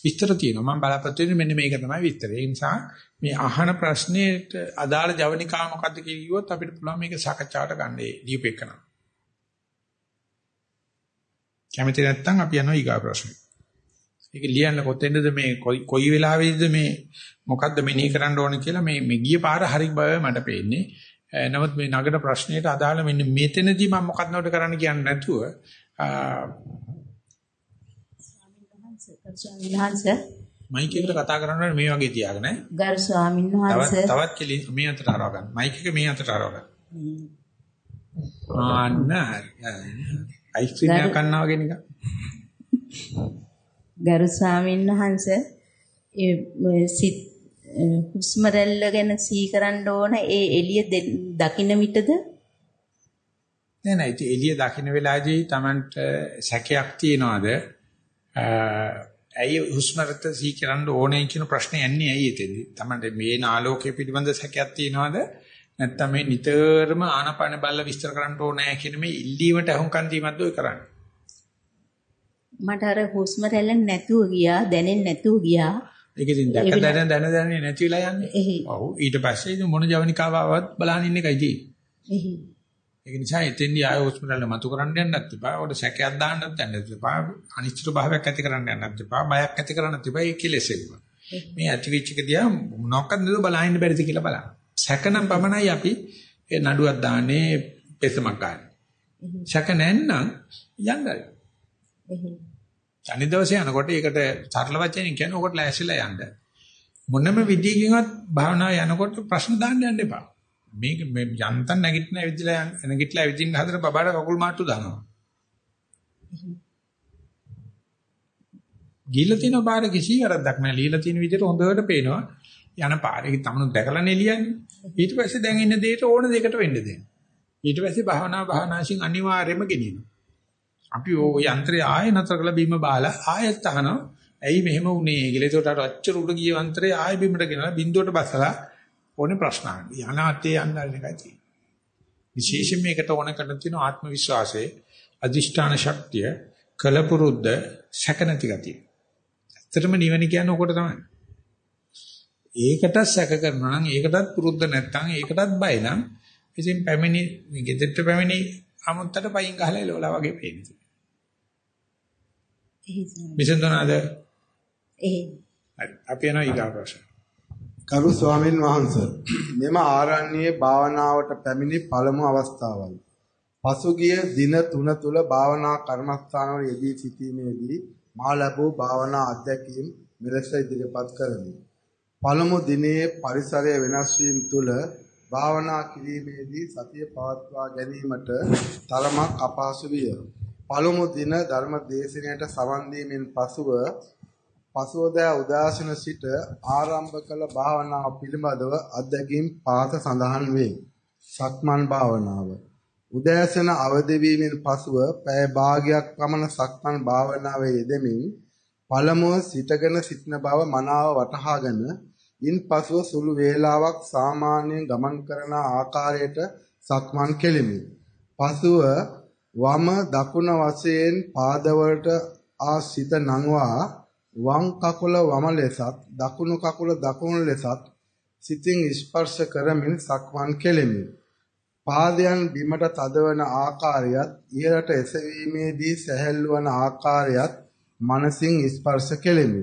[SPEAKER 1] විස්තර තියෙනවා. මම බලාපොරොත්තු වෙන්නේ මෙන්න මේක තමයි විස්තරය. ඒ නිසා මේ අහන ප්‍රශ්නේට අදාළ ජවනිකා මොකද්ද කියලා කිව්වොත් අපිට පුළුවන් මේක සාකච්ඡාවට ගන්න දීපෙකන. කැමති නැත්නම් අපි යනවා ඊගා ප්‍රශ්නෙට. ඒක ලියන්න කොතෙන්ද මේ කොයි වෙලාවෙද මේ මොකද්ද මෙනෙහි කරන්න ඕන කියලා මේ මේ ගිය පාර හරි බව මට පේන්නේ. නමුත් මේ නගර ප්‍රශ්නෙට අදාළ මෙන්න මෙතනදී මම මොකක්ද නෝට කරන්න කියන්නේ නැතුව
[SPEAKER 4] ස්වාමීන් වහන්සේ.
[SPEAKER 1] මයික් එකට කතා කරනකොට මේ වගේ තියාගෙන.
[SPEAKER 4] ගරු ස්වාමීන් වහන්සේ.
[SPEAKER 1] තවත් කෙලි මේ අතට හරව ගන්න. මයික් එක මේ අතට හරව ගන්න. ආන්න අයිස්ක්‍රීම් එකක් කන්නා වගේ නිකන්
[SPEAKER 4] ගරු ස්වාමීන් වහන්සේ ඒ සිත් හුස්ම රැල්ල ගැන සිහි කරන්න ඕන ඒ එළිය දකින්න විටද?
[SPEAKER 1] නෑ නෑ. ඉතින් එළිය දකින්න වෙලාවේදී Tamanට සැකයක් තියනවාද ඇයි හුස්මරත සිහි කරන්න ඕනේ කියන ප්‍රශ්නේ යන්නේ ඇයි එතෙන්දී? Tamanට මේ නාලෝකයේ පිළිබඳ සැකයක් තියනවාද? නැත්නම් මේ නිතරම ආනපාන බල්ල විස්තර කරන්න ඕනේ කියන මේ ඉල්ලීමට අහුම්කන් දීමක්ද ඔය කරන්නේ.
[SPEAKER 4] මට අර හුස්ම රැල්ල නැතුව ගියා දැනෙන්නේ නැතුව ගියා.
[SPEAKER 1] ඒක ඉතින් දැක දැන දැන දැන නැති වෙලා යන්නේ. ඔව්. ඊට පස්සේ ඉතින් මොන ජවනිකාව ආවත් බලන්න ඉන්න එකයි තියෙන්නේ. ඒක නිසා එතෙන්දී ආය හොස්පිටල් මතු කරන්න යන්නත් එපා. ඔකට සැකයක් දාන්නත් යන්නත් එපා. අනිශ්චිත භාවයක් ඇති කරන්න යන්නත් එපා. බයක් ඇති කරන්නත් එපා. ඒක කෙලෙසෙන්න. මේ ඇති වෙච්ච එක දිහා මොනක්ද බලහින්න බැරිද කියලා බලන්න. සැකනම් පමණයි අපි ඒ නඩුවක් දාන්නේ පෙසමක් ගන්න. සැක නැත්නම් යන්නයි. අනිත් දවසේ යනකොට ඒකට සරල වචනෙන් කියන්නේ ඔකට ලෑස්තිලා යන්න. මොනම විදියකින්වත් භාවනාව යනකොට ප්‍රශ්න දාන්න යන්න එපා. මේක මේ යන්තම් නැගිටින ඇවිදලා නැගිටලා ඇවිදින්න හදන බබාට කකුල් මාට්ටු දානවා. ගිහලා තියෙන බාර කිසි වැරද්දක් නැහැ. ලීලා තියෙන විදිහට හොඳට පේනවා. යන පාරේ තමනු දැකලා නෙලියන්නේ. ඊට පස්සේ දැන් ඉන්න දෙයට ඕන දෙයකට වෙන්න දෙන්න. ඊට පස්සේ භාවනා භාවනාසින් අනිවාර්යයෙන්ම ගෙනියනවා. අපි ඕ යන්ත්‍රය ආයෙ නතර කරලා බීම බාලා ආයෙත් අහනවා. ඇයි මෙහෙම වුනේ කියලා. ඒකට අච්චර උඩ ගිය යන්ත්‍රය ආයෙ බීමට ගෙනලා බින්දුවට බසලා ඕනේ ප්‍රශ්න අහන්නේ. යනාතේ යන්නල් එකයි තියෙන්නේ. විශේෂයෙන් මේකට ඕන කරන තියෙන ආත්ම විශ්වාසය, අදිෂ්ඨාන ශක්තිය, කලපුරුද්ද, සැකනති ගතිය. ඇත්තටම නිවන කියන්නේ ඔකට තමයි. ඒකටත් සැක කරනවා නම් ඒකටත් පුරුද්ද නැත්නම් ඒකටත් බය නම් ඉතින් පැමිණි ගෙදරට පැමිණි අමුත්තට පයින් ගහලා එලවලා වගේ පේනවා. විසඳුණාද?
[SPEAKER 4] එහෙයි.
[SPEAKER 1] හරි. අපි යනවා ඊගා ප්‍රශ්න.
[SPEAKER 2] කරු ස්වාමින් වහන්සේ මෙම ආරණ්‍යයේ භාවනාවට පැමිණි පළමු අවස්ථාවයි. පසුගිය දින තුන තුල භාවනා කර්මස්ථානවල යෙදී සිටීමේදී මා ලැබූ භාවනා අත්දැකීම් මෙලෙස ඉදිරිපත් කරමි. පළමු දිනේ පරිසරය වෙනස් වීම තුල භාවනා කිරීමේදී සතිය පවත්වා ගැනීමට තරමක් අපහසු විය. පළමු දින ධර්ම දේශනයට සවන් දීමෙන් පසුව පසුවදා උදාසන සිට ආරම්භ කළ භාවනාව පිළිබඳව අත්දැකීම් පාත සඳහන් වේ. සක්මන් භාවනාව. උදෑසන අවදි වීමෙන් පසුව පැය භාගයක් පමණ සක්මන් භාවනාවේ යෙදෙමින් පළමුව සිටගෙන සිටින බව මනාව වටහාගෙන ඉන්පසුව සුළු වේලාවක් සාමාන්‍යයෙන් ගමන් කරන ආකාරයට සක්මන් කෙලිමි. පසුව වම දකුණ වශයෙන් පාදවලට ආ සිත නංවා වම් කකුල වම ලෙසත් දකුණු කකුල දකුණු ලෙසත් සිතින් ස්පර්ශ කරමින් සක්මන් කෙලෙමි. පාදයන් බිමට තදවන ආකාරයත් ඉහළට එසවීමේදී සැහැල්ලු වන ආකාරයත් මනසින් ස්පර්ශ කෙලෙමි.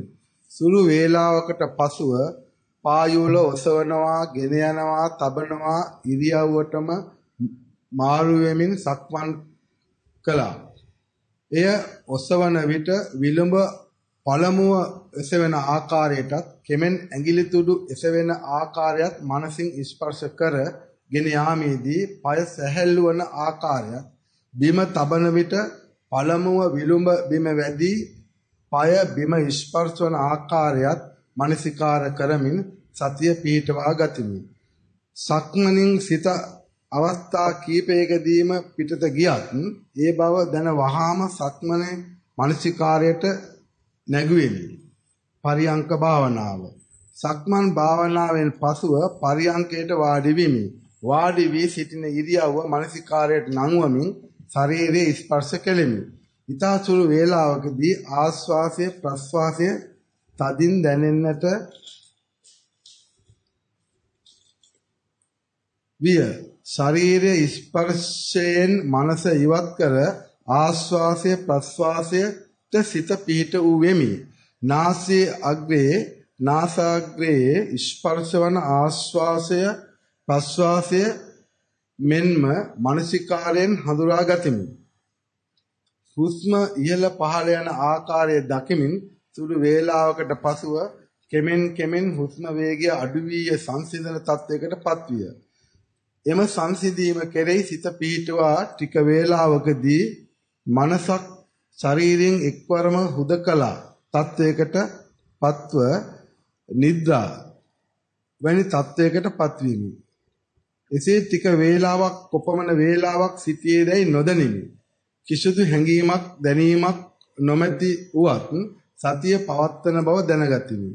[SPEAKER 2] සුළු වේලාවකට පසුව පායුවල ඔසවනවා, ගෙන යනවා, තබනවා ඉරියව්වටම මාරු වෙමින් සක්මන් කළා. එය ඔසවන විට විලුඹ පළමුව එසවෙන ආකාරයටත් කෙමෙන් ඇඟිලි තුඩු එසවෙන ආකාරයත් මනසින් ස්පර්ශ කර ගෙන යාමේදී পায় සැහැල්ලු වන ආකාරයත් බිම තබන විට පළමුව විලුඹ බිම වැදී পায় බිම ස්පර්ශ වන ආකාරයත් මනසිකාර කරමින් සතිය පිහිටවා ගතිමි. සක්මනින් සිත අවස්ථා කීපයකදීම පිටත ගියත් ඒ බව දැන වහාම සක්මනේ මානසිකාරයට නැගුවෙමි. පරියංක භාවනාව. සක්මන් භාවනාවෙන් පසුව පරියංකයට වාඩි වෙමි. වාඩි වී සිටින ඉරියව්ව මානසිකාරයට නංවමින් ශරීරයේ ස්පර්ශ කෙලෙමි. ඊතා සුළු වේලාවකදී ආස්වාසය ප්‍රස්වාසය තදින් දැනෙන්නට විය ශරීරයේ ස්පර්ශයෙන් මනස ඉවත් කර ආස්වාසය ප්‍රස්වාසයට සිත පිහිට වූ වෙමි නාසයේ අග්‍රයේ නාසාග්‍රයේ ස්පර්ශවන ආස්වාසය ප්‍රස්වාසය මෙන්ම මානසිකාරයෙන් හඳුනා ගතිමි හුස්ම ඉහළ පහළ යන ආකාරය දකිමින් සුළු වේලාවකට පසුව කෙමෙන් කෙමෙන් හුස්ම වේගය අඩු වී සංසිඳන තත්යකට පත්විය. එම සංසිඳීම කෙරෙහි සිත පිහිටුවා ටික වේලාවකදී මනසක් ශරීරයෙන් එක්වරම හුදකලා තත්වයකට පත්ව නිද්‍රා වැනි තත්වයකට පත්වීමි. එසේ ටික වේලාවක් කොපමණ වේලාවක් සිටියේදයි නොදනිමි. කිසිදු හැඟීමක් දැනීමක් නොමැති වුවත් සතිය පවත්වන බව දැනගතිමි.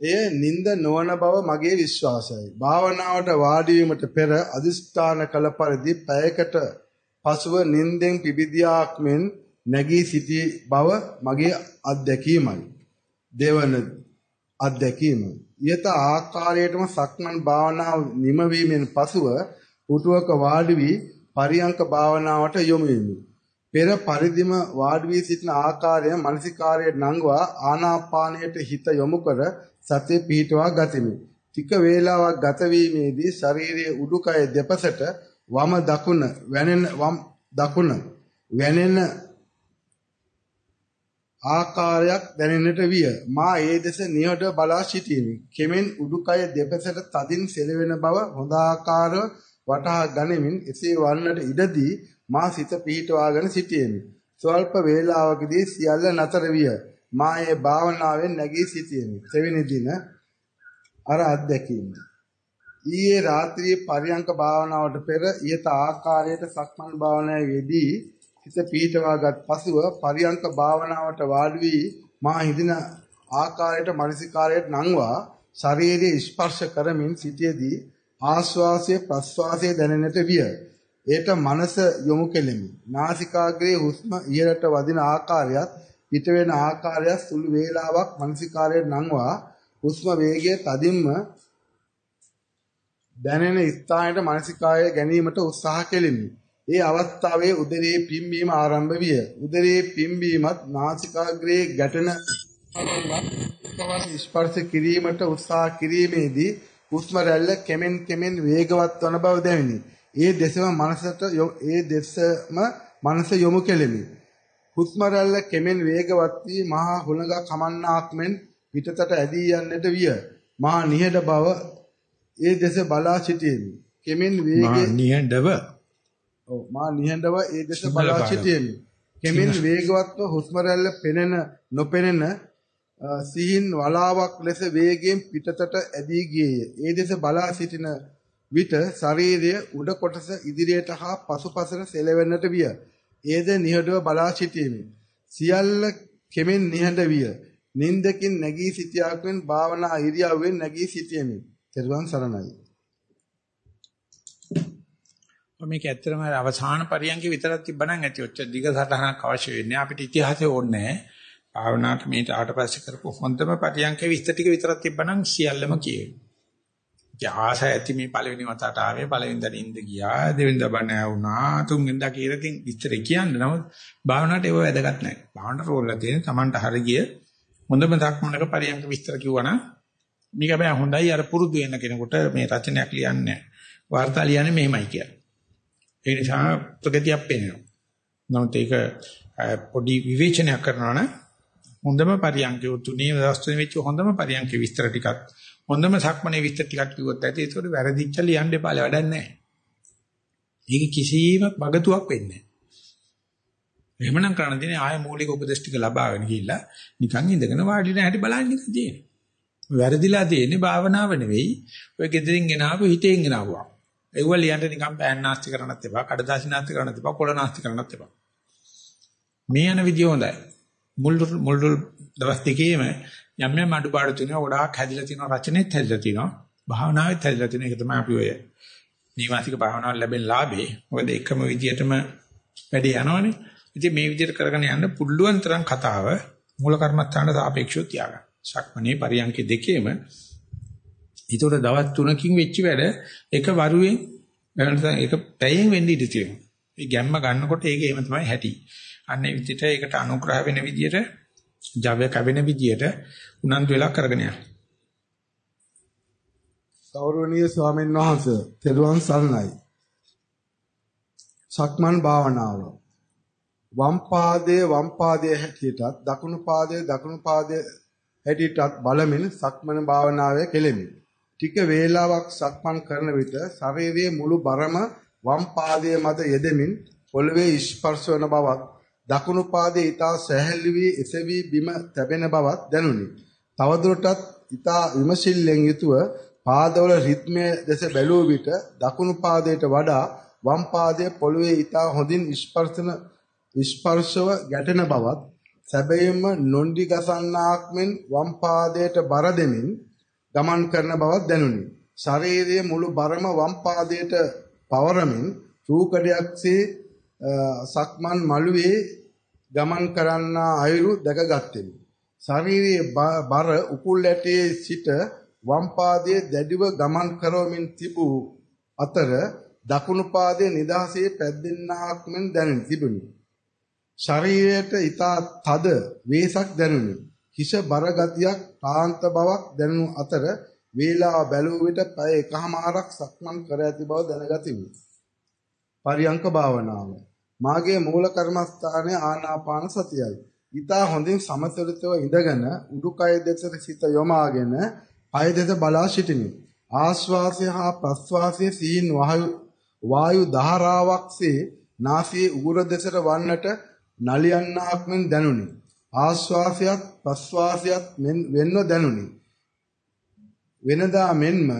[SPEAKER 2] එය නිନ୍ଦ නොවන බව මගේ විශ්වාසයයි. භාවනාවට වාඩි වීමට පෙර අදිස්ථාන කළ පරිදි පැයකට පසුව නින්දෙන් පිබිදියාක් මෙන් නැගී සිටි බව මගේ අත්දැකීමයි. දෙවන අත්දැකීම. ඊට ආකාරයටම සක්මන් භාවනාව නිමවීමෙන් පසුව පුටුවක වාඩි වී පරියංක භාවනාවට යොමු වෙමි. පෙර පරිදිම වාඩි වී සිටින ආකාරය මානසිකාරයේ නංවා ආනාපානයට හිත යොමු කර සතිය පිහිටවා ගතිමි. ටික වේලාවක් ගත වීමේදී ශරීරයේ උඩුකය දෙපසට වම දකුණ වැනෙන වම් දකුණ වැනෙන ආකාරයක් දැනෙන්නට විය. මා ඒ දෙස නිහඬ බලා සිටියෙමි. කෙමෙන් උඩුකය දෙපසට තදින් සෙලවෙන බව හොඳ ආකාරව වටහා ගනිමින් එසේ වන්නට ඉඩදී මා සිත පිහිටවාගෙන සිටියෙමි. ස්වල්ප වේලාවකදී සියල්ල නතර විය. මා ඒ භාවනාවෙන් නැගී සිටියෙමි. තෙවෙනි දින අර අත්දැකීම. ඊයේ රාත්‍රියේ පරියංක භාවනාවට පෙර ඊට ආකාරයට සක්මන් භාවනාවේ යෙදී හිත පීඨවාගත් පසුව පරියංක භාවනාවට වාඩි වී මා හිඳින ආකාරයට මානසිකාරයට නංවා ශරීරයේ ස්පර්ශ කරමින් සිටියේදී ආශ්වාසය ප්‍රශ්වාසය දැනෙන්නට විය. ඒට මනස යොමු කෙලෙමි. නාසිකාග්‍රයේ හුස්ම ඉහළට වදින ආකාරයත් පිට වෙන ආකාරයත් සුළු වේලාවක් මානසිකාරයට නංවා හුස්ම වේගය තදින්ම දැනෙන ස්ථානයට මානසිකාය ගැනීමට උත්සාහ කෙලිමි. ඒ අවස්ථාවේ උදරයේ පිම්බීම ආරම්භ විය. උදරයේ පිම්බීමත් නාසිකාග්‍රයේ ගැටෙන ස්පර්ශ කිරීමට උත්සාහ කිරීමේදී හුස්ම රැල්ල කෙමෙන් කෙමෙන් වේගවත් වන බව දැනිනි. ඒ දෙසම මනසට ඒ දෙසම මනස යොමු කෙලෙමි. හුස්ම රැල්ල කෙමෙන් වේගවත් වී මහා හුලඟ කමන්නාක් මෙන් පිටතට ඇදී යන්නට විය. මහා නිහඬ බව ඒ දෙස බලා සිටියෙමි. කෙමෙන් වේගය
[SPEAKER 1] මා නිහඬව
[SPEAKER 2] ඔව් මා නිහඬව ඒ දෙස බලා සිටියෙමි. කෙමෙන් වේගවත්ව හුස්ම රැල්ල පෙනෙන නොපෙනෙන සිහින් වලාවක් ලෙස වේගයෙන් පිටතට ඇදී ගියේය. ඒ දෙස බලා සිටින විට ශරීරය උඩ කොටස ඉදිරියට හා පසුපසට සෙලවෙන්නට විය. ඒද නිහඬව බලා සිටීමේ සියල්ල කෙමෙන් නිහඬ විය. නින්දකින් නැගී සිටියාක් මෙන් භාවනා ඉරියව්වෙන් නැගී සිටීමේ. තෙරුවන් සරණයි.
[SPEAKER 1] මේක ඇත්තටම අවසාන පරියන්ක විතරක් තිබ්බනම් ඇති. ඔච්චර දිග සටහනක් අවශ්‍ය වෙන්නේ අපිට ඉතිහාසය ඕනේ නැහැ. භාවනාවට මේට ආට පස්සේ කරපු හොඳම පරියන්ක විස්තර ටික විතරක් තිබ්බනම් සියල්ලම කියෙන්නේ. ආස ඇති මේ පළවෙනි වතාවට ආවේ පළවෙනි දා ඉඳ ගියා දෙවෙනි දා බණ ඇහුණා තුන්වෙනි දා කියලා ඉතින් විස්තර කියන්නේ නමුත් භාවනාවට ඒව වැදගත් නැහැ. භාවනාවට රෝල්ලා තියෙන Tamanට හරිය හොඳම දක්මනක පරියන්ක විස්තර කිව්වනම් මේක බෑ හොඳයි අර පුරුදු වෙන කෙනෙකුට මේ රචනයක් ලියන්නේ වාර්තා ලියන්නේ මෙහෙමයි කියලා. ඒ නිසා ප්‍රගතියක් පේනවා. නමුත් ඒක පොඩි විවේචනයක් කරනවා නම් හොඳම පරියන්ක තුනේ දවස් තුනේ වෙච්ච හොඳම පරියන්ක විස්තර ටිකක් හොඳම සක්මනේ විස්තර ටිකක් කිව්වොත් ඇති ඒකට වැරදිච්ච ලියන්න එපා වැඩක් නැහැ. මේක කිසිම බගතුවක් වෙන්නේ නැහැ. එහෙමනම් කරන්න දෙන්නේ ආය මූලික උපදේශ ටික ලබාගෙන ගිහිල්ලා නිකන් ඉඳගෙන වාඩි වෙන හැටි බලන්න ඉතින් තියෙන්නේ. වැරදිලා තියෙන්නේ භාවනාව නෙවෙයි. ඔය gedirin ගෙනාවු හිතෙන් ගෙනාවුවා. ඒව ලියන්න නිකන් පෑන් නාස්ති කරන්නත් එපා, කඩදාසි නාස්ති කරන්නත් එපා, කොළ නාස්ති කරන්නත් එපා. මේ යන විදිය හොඳයි. මුල් මුල් දවස් දෙකේම යම් යම් අඩුපාඩු තියෙනවා ගොඩාක් හැදිලා තියෙනවා රචනෙත් හැදිලා තියෙනවා භාවනාවෙත් හැදිලා තියෙන එක තමයි අපි ඔය නිවාසික භාවනාව ලැබෙන ලාභේ මොකද එකම විදියටම වැඩි යනවනේ ඉතින් මේ විදිහට කරගෙන යන්න පුළුවන් තරම් කතාව මූල කර්මස්ථානට සාපේක්ෂව තියාගන්න. සක්මණේ පරියන්ක දෙකේම ඊටොර දවස් 3කින් වෙච්ච වැඩ එක වරුවෙන් නැත්නම් ඒක පැයෙන් වෙන්න ඉඩ තියෙනවා. මේ ගැම්ම ගන්නකොට ඒක එහෙම තමයි හැටි. අන්නේ විදිහට ඒකට අනුග්‍රහ වෙන විදිහට ජවය කැවෙන විදිහට උනන්දු වෙලා කරගෙන යනවා.
[SPEAKER 2] ගෞරවනීය ස්වාමීන් වහන්සේ තෙරුවන් සරණයි. සක්මන් භාවනාව වම් පාදයේ වම් පාදයේ හැටියටත් දකුණු පාදයේ දකුණු පාදයේ හැටියටත් බලමින් සක්මන භාවනාවේ කෙලෙමි. ටික වේලාවක් සක්මන් කරන විට ශරීරයේ මුළු බරම වම් පාදයේ මත යෙදෙමින් පොළවේ ස්පර්ශ වන බවක් දකුණු පාදයේ ඊතා සැහැල්ලු වී එසවි බිම තැබෙන බවක් දැනුනි. තවදුරටත් ඊතා විමසිල්ලෙන් යුතුව පාදවල රිද්මය දෙස බැලුව විට දකුණු පාදයට වඩා වම් පාදයේ පොළවේ ඊතා හොඳින් ස්පර්ශන ස්පර්ශව ගැටෙන බවත් සැබෑම නොන්ඩි ගසන්නාක් මෙන් වම් පාදයට බර දෙමින් ගමන් කරන බවක් දැනුනි. ශරීරයේ මුළු බරම වම් පාදයට පවරමින් රූකඩයක්සේ සක්මන් මළුවේ ගමන් කරන්නා අයුරු දැකගත්තෙමි. ශරීරයේ බර උකුල් ඇටේ සිට වම් පාදයේ දැඩිව ගමන් කරවමින් තිබූ අතර දකුණු පාදයේ නිදහසේ පැද්දෙන්නාක් මෙන් දැනෙන තිබුණි. ශරීරයට ඊතා තද වේසක් දැනුනි. හිස බර ගතියක් තාන්ත බවක් දැනුණු අතර වේලාව බැලුව විට පය එකහමාරක් සක්මන් කර ඇති බව දැනගතිමි. පරියංක භාවනාව. මාගේ මූල කර්මස්ථානයේ ආනාපාන සතියයි. ඊතා හොඳින් සමතුලිතව ඉඳගෙන උඩුකය දෙසට සිත යොමාගෙන පය දෙස බලා සිටිමි. ආශ්වාසය හා ප්‍රශ්වාසය සීන් වායු ධාරාවක්සේ නාසයේ උගුර දෙසට වන්නට නලියන්නාක් මෙන් දැනුනි. ආශ්වාසයත් ප්‍රශ්වාසයත් වෙන්ව දැනුනි. වෙනදා මෙන්ම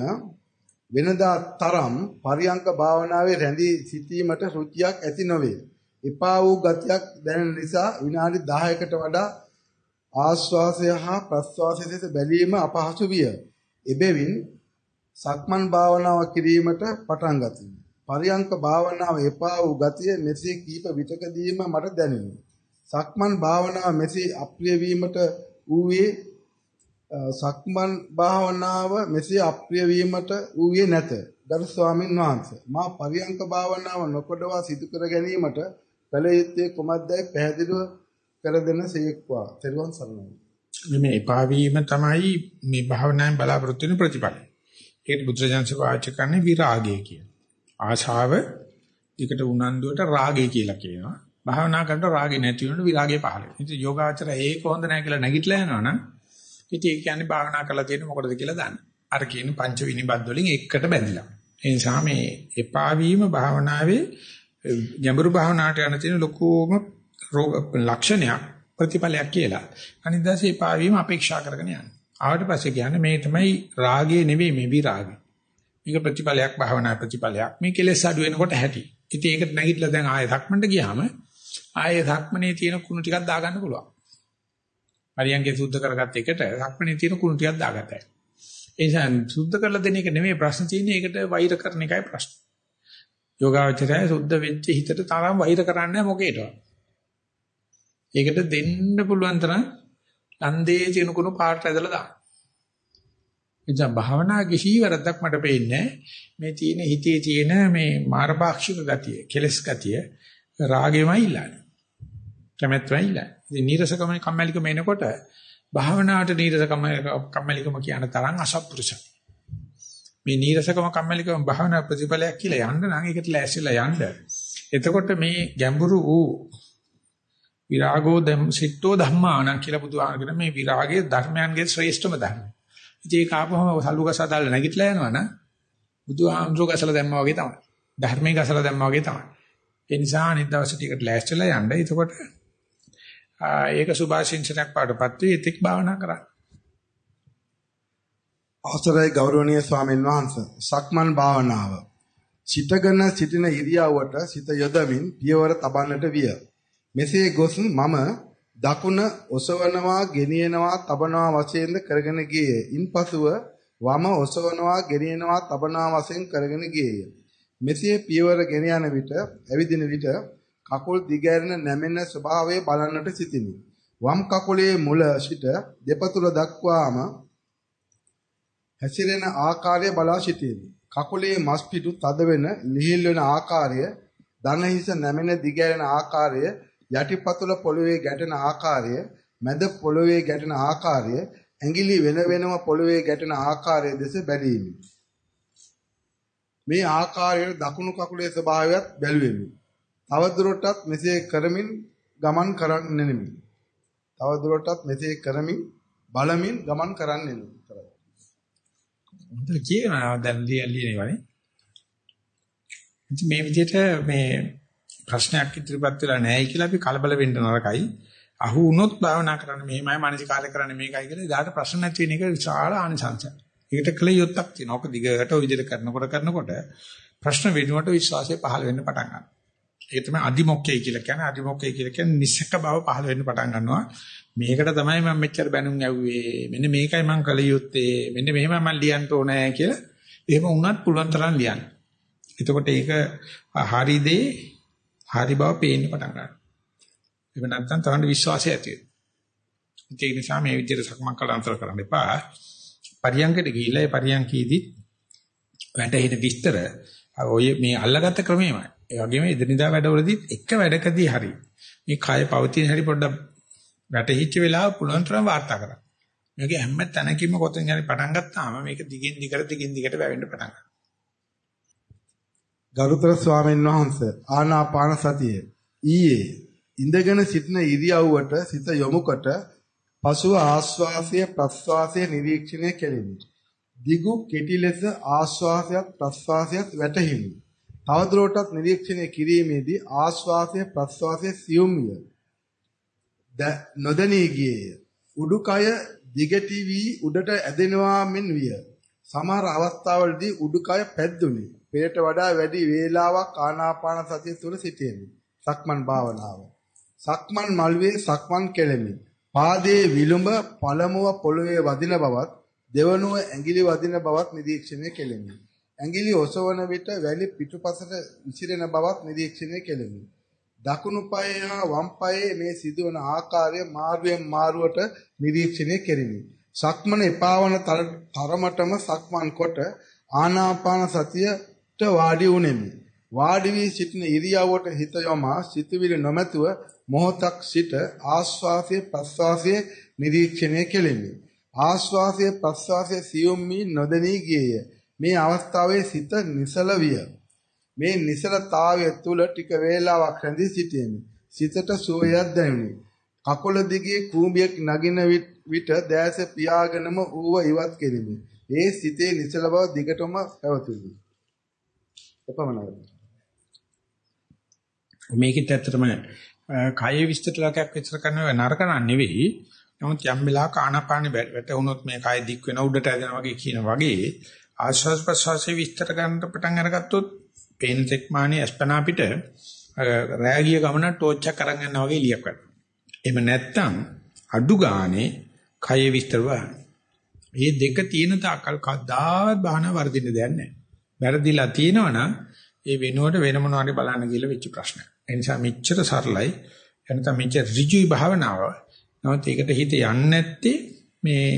[SPEAKER 2] වෙනදා තරම් පරියංක භාවනාවේ රැඳී සිටීමට රුචියක් ඇති නොවේ. එපා වූ ගතියක් දැනෙන නිසා විනාඩි 10කට වඩා ආශ්වාසය හා ප්‍රශ්වාසය දෙස බැලීම අපහසු විය. එබැවින් සක්මන් භාවනාව කිරීමට පටන් ගතිමි. පරියංක භාවනාව එපා වූ ගතිය මෙසේ කීප විටකදීම මට දැනිනි. සක්මන් භාවනාව මෙසේ අප්‍රිය වීමට ඌවේ සක්මන් භාවනාව මෙසේ අප්‍රිය වීමට ඌවේ නැත. ගරු ස්වාමින් වහන්සේ මා පරියංක භාවනාව නොකොඩවා සිදු කර ගැනීමට කල යුත්තේ කුමක්දයි පැහැදිලිව කර දෙන සීක්වා. තෙරුවන් සරණයි.
[SPEAKER 1] මේ එපා වීම තමයි මේ භාවනාවෙන් බලාපොරොත්තු වෙන ප්‍රතිඵලය. ඒකට බුද්ධජනක වාචක කරන්නේ විරාගය කියන. ආශාව ඊකට උනන්දුවට රාගය කියලා කියනවා. භාවනා කරනකොට රාගේ නැති වෙනකොට විරාගය පහළ වෙනවා. ඉතින් යෝගාචර ඒක හොඳ නැහැ කියලා නැගිටලා යනවනම් ඉතින් ඒ කියන්නේ භාවනා කරලා තියෙන මොකටද කියලා දන්න. අර කියන පංච විනිබද්ද වලින් එකකට බැඳිලා. ඒ නිසා මේ එපා වීම භාවනාවේ ගැඹුරු භාවනාවට යන තියෙන ලොකුම රෝග ලක්ෂණයක් ප්‍රතිඵලයක් කියලා. අනිත් දැසේ එපා වීම අපේක්ෂා කරගෙන යනවා. ආවට පස්සේ කියන්නේ මේ තමයි රාගය නෙවෙයි මේ විරාගය. මේක ප්‍රතිඵලයක් භාවනා ප්‍රතිඵලයක්. මේ කෙලෙස් අඩු වෙනකොට ඇති. ඉතින් ඒකට නැගිටලා දැන් ආයෙ ධක්මන්ට ගියාම ආයෙ ධක්මනේ තියෙන කුණු ටිකක් දාගන්න පුළුවන්. පරියන්ගේ සුද්ධ කරගත්ත එකට ධක්මනේ තියෙන කුණු ටිකක් දාගත්තා. ඒ නිසා සුද්ධ කරලා දෙන එක නෙමෙයි ප්‍රශ්න තියෙන්නේ ඒකට වෛර කරන එකයි ප්‍රශ්න. යෝගාවචරය සුද්ධ වෙච්ච හිතට තරම් වෛර කරන්නේ මොකේද? ඒකට දෙන්න පුළුවන් තරම් ඡන්දේ තියෙන කුණු පාට ඇදලා දාන්න. එනිසා භාවනා කිසි වරද්දක් මට පේන්නේ මේ තියෙන හිතේ තියෙන මේ මාරපාක්ෂික ගතිය, කෙලස් ගතිය රාගෙමයි ඉල්ලන්නේ. කැමැත්තමයි ඉල්ලන්නේ. ඉතින් නීරසකම කම්මැලිකම එනකොට භාවනාවට නීරසකම කම්මැලිකම කියන තරම් අසත්පුරුෂයි. මේ නීරසකම කම්මැලිකම භාවනා ප්‍රතිඵලයක් කියලා යන්න නම් ඒකට ලෑස්තිලා යන්න. එතකොට මේ ගැඹුරු වූ විරාගෝ ධම් සිට්ඨෝ ධම්මාන කියලා බුදුහාමගෙන මේ විරාගයේ ධර්මයන්ගේ ශ්‍රේෂ්ඨම ධර්මයි. ඉතින් ඒක ආපුවම සල්ලු ගසා දාලා නැගිටලා යනවනම් බුදුහාමුදුරුවෝ ගසලා දැම්මා වගේ තමයි. ධර්මයේ ගසලා දැම්මා වගේ තමයි. ඒ නිසා අනිත් දවසේ ටිකට ලෑස්තිලා යන්න. එතකොට ඒක සුභාශිංසනයක් පාඩපත් වේ ඉතික් භාවනා කරන්න.
[SPEAKER 2] අවසරයි ගෞරවනීය ස්වාමීන් වහන්ස සක්මන් භාවනාව සිතගෙන සිටින ඉරියව්වට සිත යොදමින් පියවර තබන්නට විය මෙසේ ගොස් මම දකුණ ඔසවනවා ගෙනියනවා තබනවා වශයෙන්ද කරගෙන ගියේ ඉන්පසුව වම ඔසවනවා ගෙනියනවා තබනවා වශයෙන් කරගෙන ගියේය. මෙසේ පියවර ගෙන යන විට ඇවිදින විට කකුල් දිගෑරෙන නැමෙන ස්වභාවය බලන්නට සිටිමි. වම් කකුලේ මුල සිට දෙපතුල දක්වාම හැසිරෙන ආකාරය බලා සිටියෙමි. කකුලේ මස් පිටු තද වෙන, ලිහිල් වෙන ආකාරය, දන හිස නැමෙන දිගෑරෙන ආකාරය, යටිපතුල පොළවේ ගැටෙන ආකාරය, මැද පොළවේ ගැටෙන ආකාරය, ඇඟිලි වෙන වෙනම පොළවේ ගැටෙන ආකාරය දෙස බැලීමි. මේ ආකාරයට දකුණු කකුලේ ස්වභාවයත් බැලුවෙමි. තවදුරටත් මෙසේ කරමින් ගමන් කරන්නෙමි. තවදුරටත් මෙසේ කරමින් බලමින් ගමන් කරන්නෙමි.
[SPEAKER 1] හොඳට කියනවා දැන් ලියන්නේ ඉතින් මේ විදිහට මේ ප්‍රශ්නයක් ඉදිරිපත් වෙලා නැහැ කියලා අපි කලබල වෙන්න නරකයි. අහු වුණොත් භාවනා කරන්න මෙහෙමයි මානසිකාරය කරන්න මේකයි කියලා එදාට ප්‍රශ්න නැති වෙන එක විශාල ආනිසංසයක්. ඒකට කළ යුත්තක් තියෙනවා. ඔක දිගට ඔය විදිහට කරනකොට කරනකොට ප්‍රශ්න වෙනුවට විශ්වාසය පහළ වෙන්න පටන් ගන්නවා. ඒක තමයි අදිමොක්කේ කියලා කියන්නේ. අදිමොක්කේ කියලා කියන්නේ නිසක බව පහළ වෙන්න පටන් ගන්නවා. මේකට තමයි මම මෙච්චර බැනුම් ඇව්වේ. මෙන්න මේකයි මම කළ යුත්තේ. මෙන්න මෙහෙම මම ලියන්න ඕනේ කියලා. එහෙම වුණත් පුළුවන් තරම් ලියන්න. එතකොට ඒක හරි දේ හරි බව පේන්න පටන් ගන්නවා. ඒක නැත්තම් තමයි විශ්වාසය ඇති වෙන්නේ. ඒ නිසා මේ විදිහට සක්මන් කළ අන්තර කරන්න එපා. පරියංගකට ගිහිල්ලා ඒ පරියංගකීදී වැටහෙන විස්තර ඔය මේ අල්ලගත්ත ක්‍රමෙමයි. ඒ වගේම එදිනදා වැඩවලදී එක වැඩකදී හරි මේ කය පවතින හැටි පොඩ්ඩක් වැටහිච්ච වෙලාව පුළුවන් තරම් වාර්තා කරන්න. මේක හැම තැනකින්ම කොතෙන් හරි පටන් ගත්තාම මේක දිගින් දිගට දිගින් දිගට වැවෙන්න පටන් ගන්නවා.
[SPEAKER 2] ගරුතර ස්වාමීන් වහන්සේ ආනාපාන සතිය ඊයේ ඉඳගෙන සිටින ඉරියව්වට සිත යොමුකොට පසුව ආස්වාසය ප්‍රස්වාසය නිරීක්ෂණය කෙරෙමි. දිගු කෙටි ලෙස ආස්වාසයත් ප්‍රස්වාසයත් වැටහිමි. තවදුරටත් නිරීක්ෂණය කිරීමේදී ආස්වාසය ප්‍රස්වාසය සියුම් විය. නොදැනී ගියේය. උඩුකය දිගටි වී උඩට ඇදෙනවා මෙන් විය. සමහර අවස්ථාවලදී උඩුකය පැද්දුනි. පෙරට වඩා වැඩි වේලාවක් ආනාපාන සතිය තුල සිටියෙමි. සක්මන් භාවනාව. සක්මන් මල්වේ සක්මන් කෙලෙමි. පාදයේ විලුඹ පළමුව පොළවේ වදින බවත් දෙවනුව ඇඟිලි වදින බවත් නිරීක්ෂණය කෙලෙමි. ඇඟිලි ඔසවන විට වැලි පිටුපසට විසිරෙන බවත් නිරීක්ෂණය කෙලෙමි. දකුණු පායේ හා වම් පායේ මේ සිදුවන ආකාරය මාරුවෙන් මාරුවට නිරීක්ෂණය කෙරිනි. සක්මන එපාවන තරමටම සක්මන් කොට ආනාපාන සතියට වාඩි වුනිමි. වාඩි වී සිටින ඉරියව්වට හිත යොමා සිතුවිලි නොමැතුව මොහොතක් සිට ආස්වාසයේ ප්‍රස්වාසයේ නිරීක්ෂණය කෙලිමි. ආස්වාසයේ ප්‍රස්වාසයේ සියුම් වී නොදෙනී ගියේය. මේ අවස්ථාවේ සිත නිසල විය. මේ නිසලතාවය තුල ටික වේලාවක් රැඳී සිටියෙමි. සිතට සුවයක් දැනුනි. කකුල දිගේ කූඹියක් නගින විට දැස පියාගෙනම ඌව ඉවත් කෙලිමි. ඒ සිතේ නිසල බව දිගටම පැවතුනි. එපමණයි.
[SPEAKER 1] මේකෙත් ඇත්තටම කය විස්තරලකයක් විතර කරනවා නරක නෙවෙයි. නමුත් යම් වෙලාවක ආනාපානෙ වැටුනොත් මේ කය දික් වෙන උඩට ඇදෙන වගේ කියන වගේ ආශ්වාස ප්‍රශ්වාසයේ විස්තර ගන්න පටන් අරගත්තොත් පේන තෙක්මානේ අස්පනා පිට රෑගිය ගමන ටෝච් එකක් අරන් යනවා වගේ එළියක් ගන්න. එහෙම නැත්තම් අඩු ගානේ කය විස්තර වහන. මේ දෙක තියෙන තාකල් කද්දාවත් බහන වර්ධින්න දෙයක් නැහැ. වැරදිලා තියෙනවනම් ඒ වෙනුවට වෙන මොනවාරි බලන්න කියලා වෙච්ච ප්‍රශ්නයක්. ඒ නිසා මෙච්චර සරලයි එනතම මෙච්චර ඍජුයි භාවනාව. නමුත් ඒකට හිත යන්නේ නැත්තේ මේ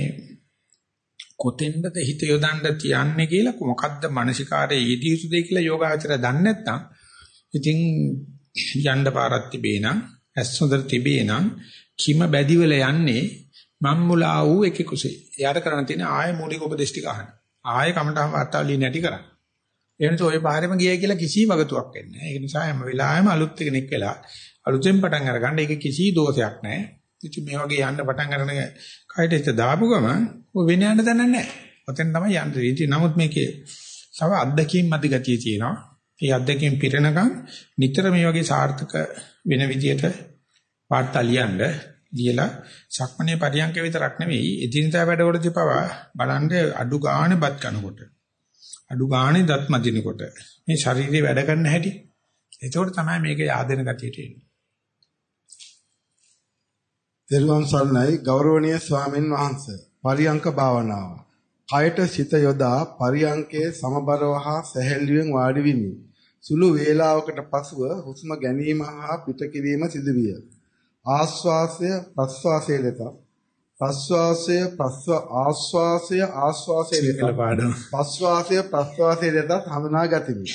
[SPEAKER 1] කොතෙන්ද හිත යොදන්න තියන්නේ කියලා මොකද්ද මානසිකාරයේ යෙදිය යුතු දෙය කියලා යෝගාචරය දන්නේ නැත්නම් ඉතින් යන්න පාරක් තිබේ නම් ඇස් හොඳට තිබේ නම් කිම බැදිවල යන්නේ මම්මුලා වූ එකෙකුසේ. එයාට කරන්න තියෙන ආය මූලික උපදේශ ටික අහන්න. ආය කමටහන් වාර්තාවලිය නැටි කරන්න. ඒ නිසා ওই පාරෙම ගියයි කියලා කිසි වගතුවක් වෙන්නේ නැහැ. ඒක නිසා හැම වෙලාවෙම අලුත් කෙනෙක් වෙලා අලුතෙන් පටන් අරගන්න ඒක කිසි දෝෂයක් නැහැ. ඉතින් මේ වගේ යන්න පටන් ගන්න කයට හිත දාපු ගමන් ඔය වෙන යන්න දන්නේ නැහැ. ඔතෙන් තමයි යන්නේ. ඉතින් නමුත් මේකේ සව අද්දකීම් මැදි ගතිය තියෙනවා. මේ අද්දකීම් පිරෙනකන් නිතර මේ වගේ සාර්ථක වෙන විදියට වාර්තා ලියන්න ලියලා සක්මණේ පරියන්ක විතරක් නෙවෙයි එදිනදා වැඩවලදී පවා බලන්න අඩු ගානේ බත් කනකොට අඩු ගානේ දත් මදිනකොට මේ ශරීරේ වැඩ කරන හැටි එතකොට තමයි මේක yaadena ගතියට එන්නේ.
[SPEAKER 2] දරුවන් සරණයි ගෞරවනීය ස්වාමින් වහන්සේ පරියංක භාවනාව. කයට සිත යොදා පරියංකයේ සමබරව හා සැහැල්ලුවෙන් වාඩි විමි. සුළු වේලාවකට පසුව හුස්ම ගැනීම හා පිට කිරීම සිදුවිය. ආශ්වාසය ප්‍රශ්වාසය ලෙස ප්‍රශ්වාසය ප්‍රශ්ව ආශ්වාසය ආශ්වාසය ලෙස ප්‍රශ්වාසය ප්‍රශ්වාසය ලෙස හඳුනා ගතිමි.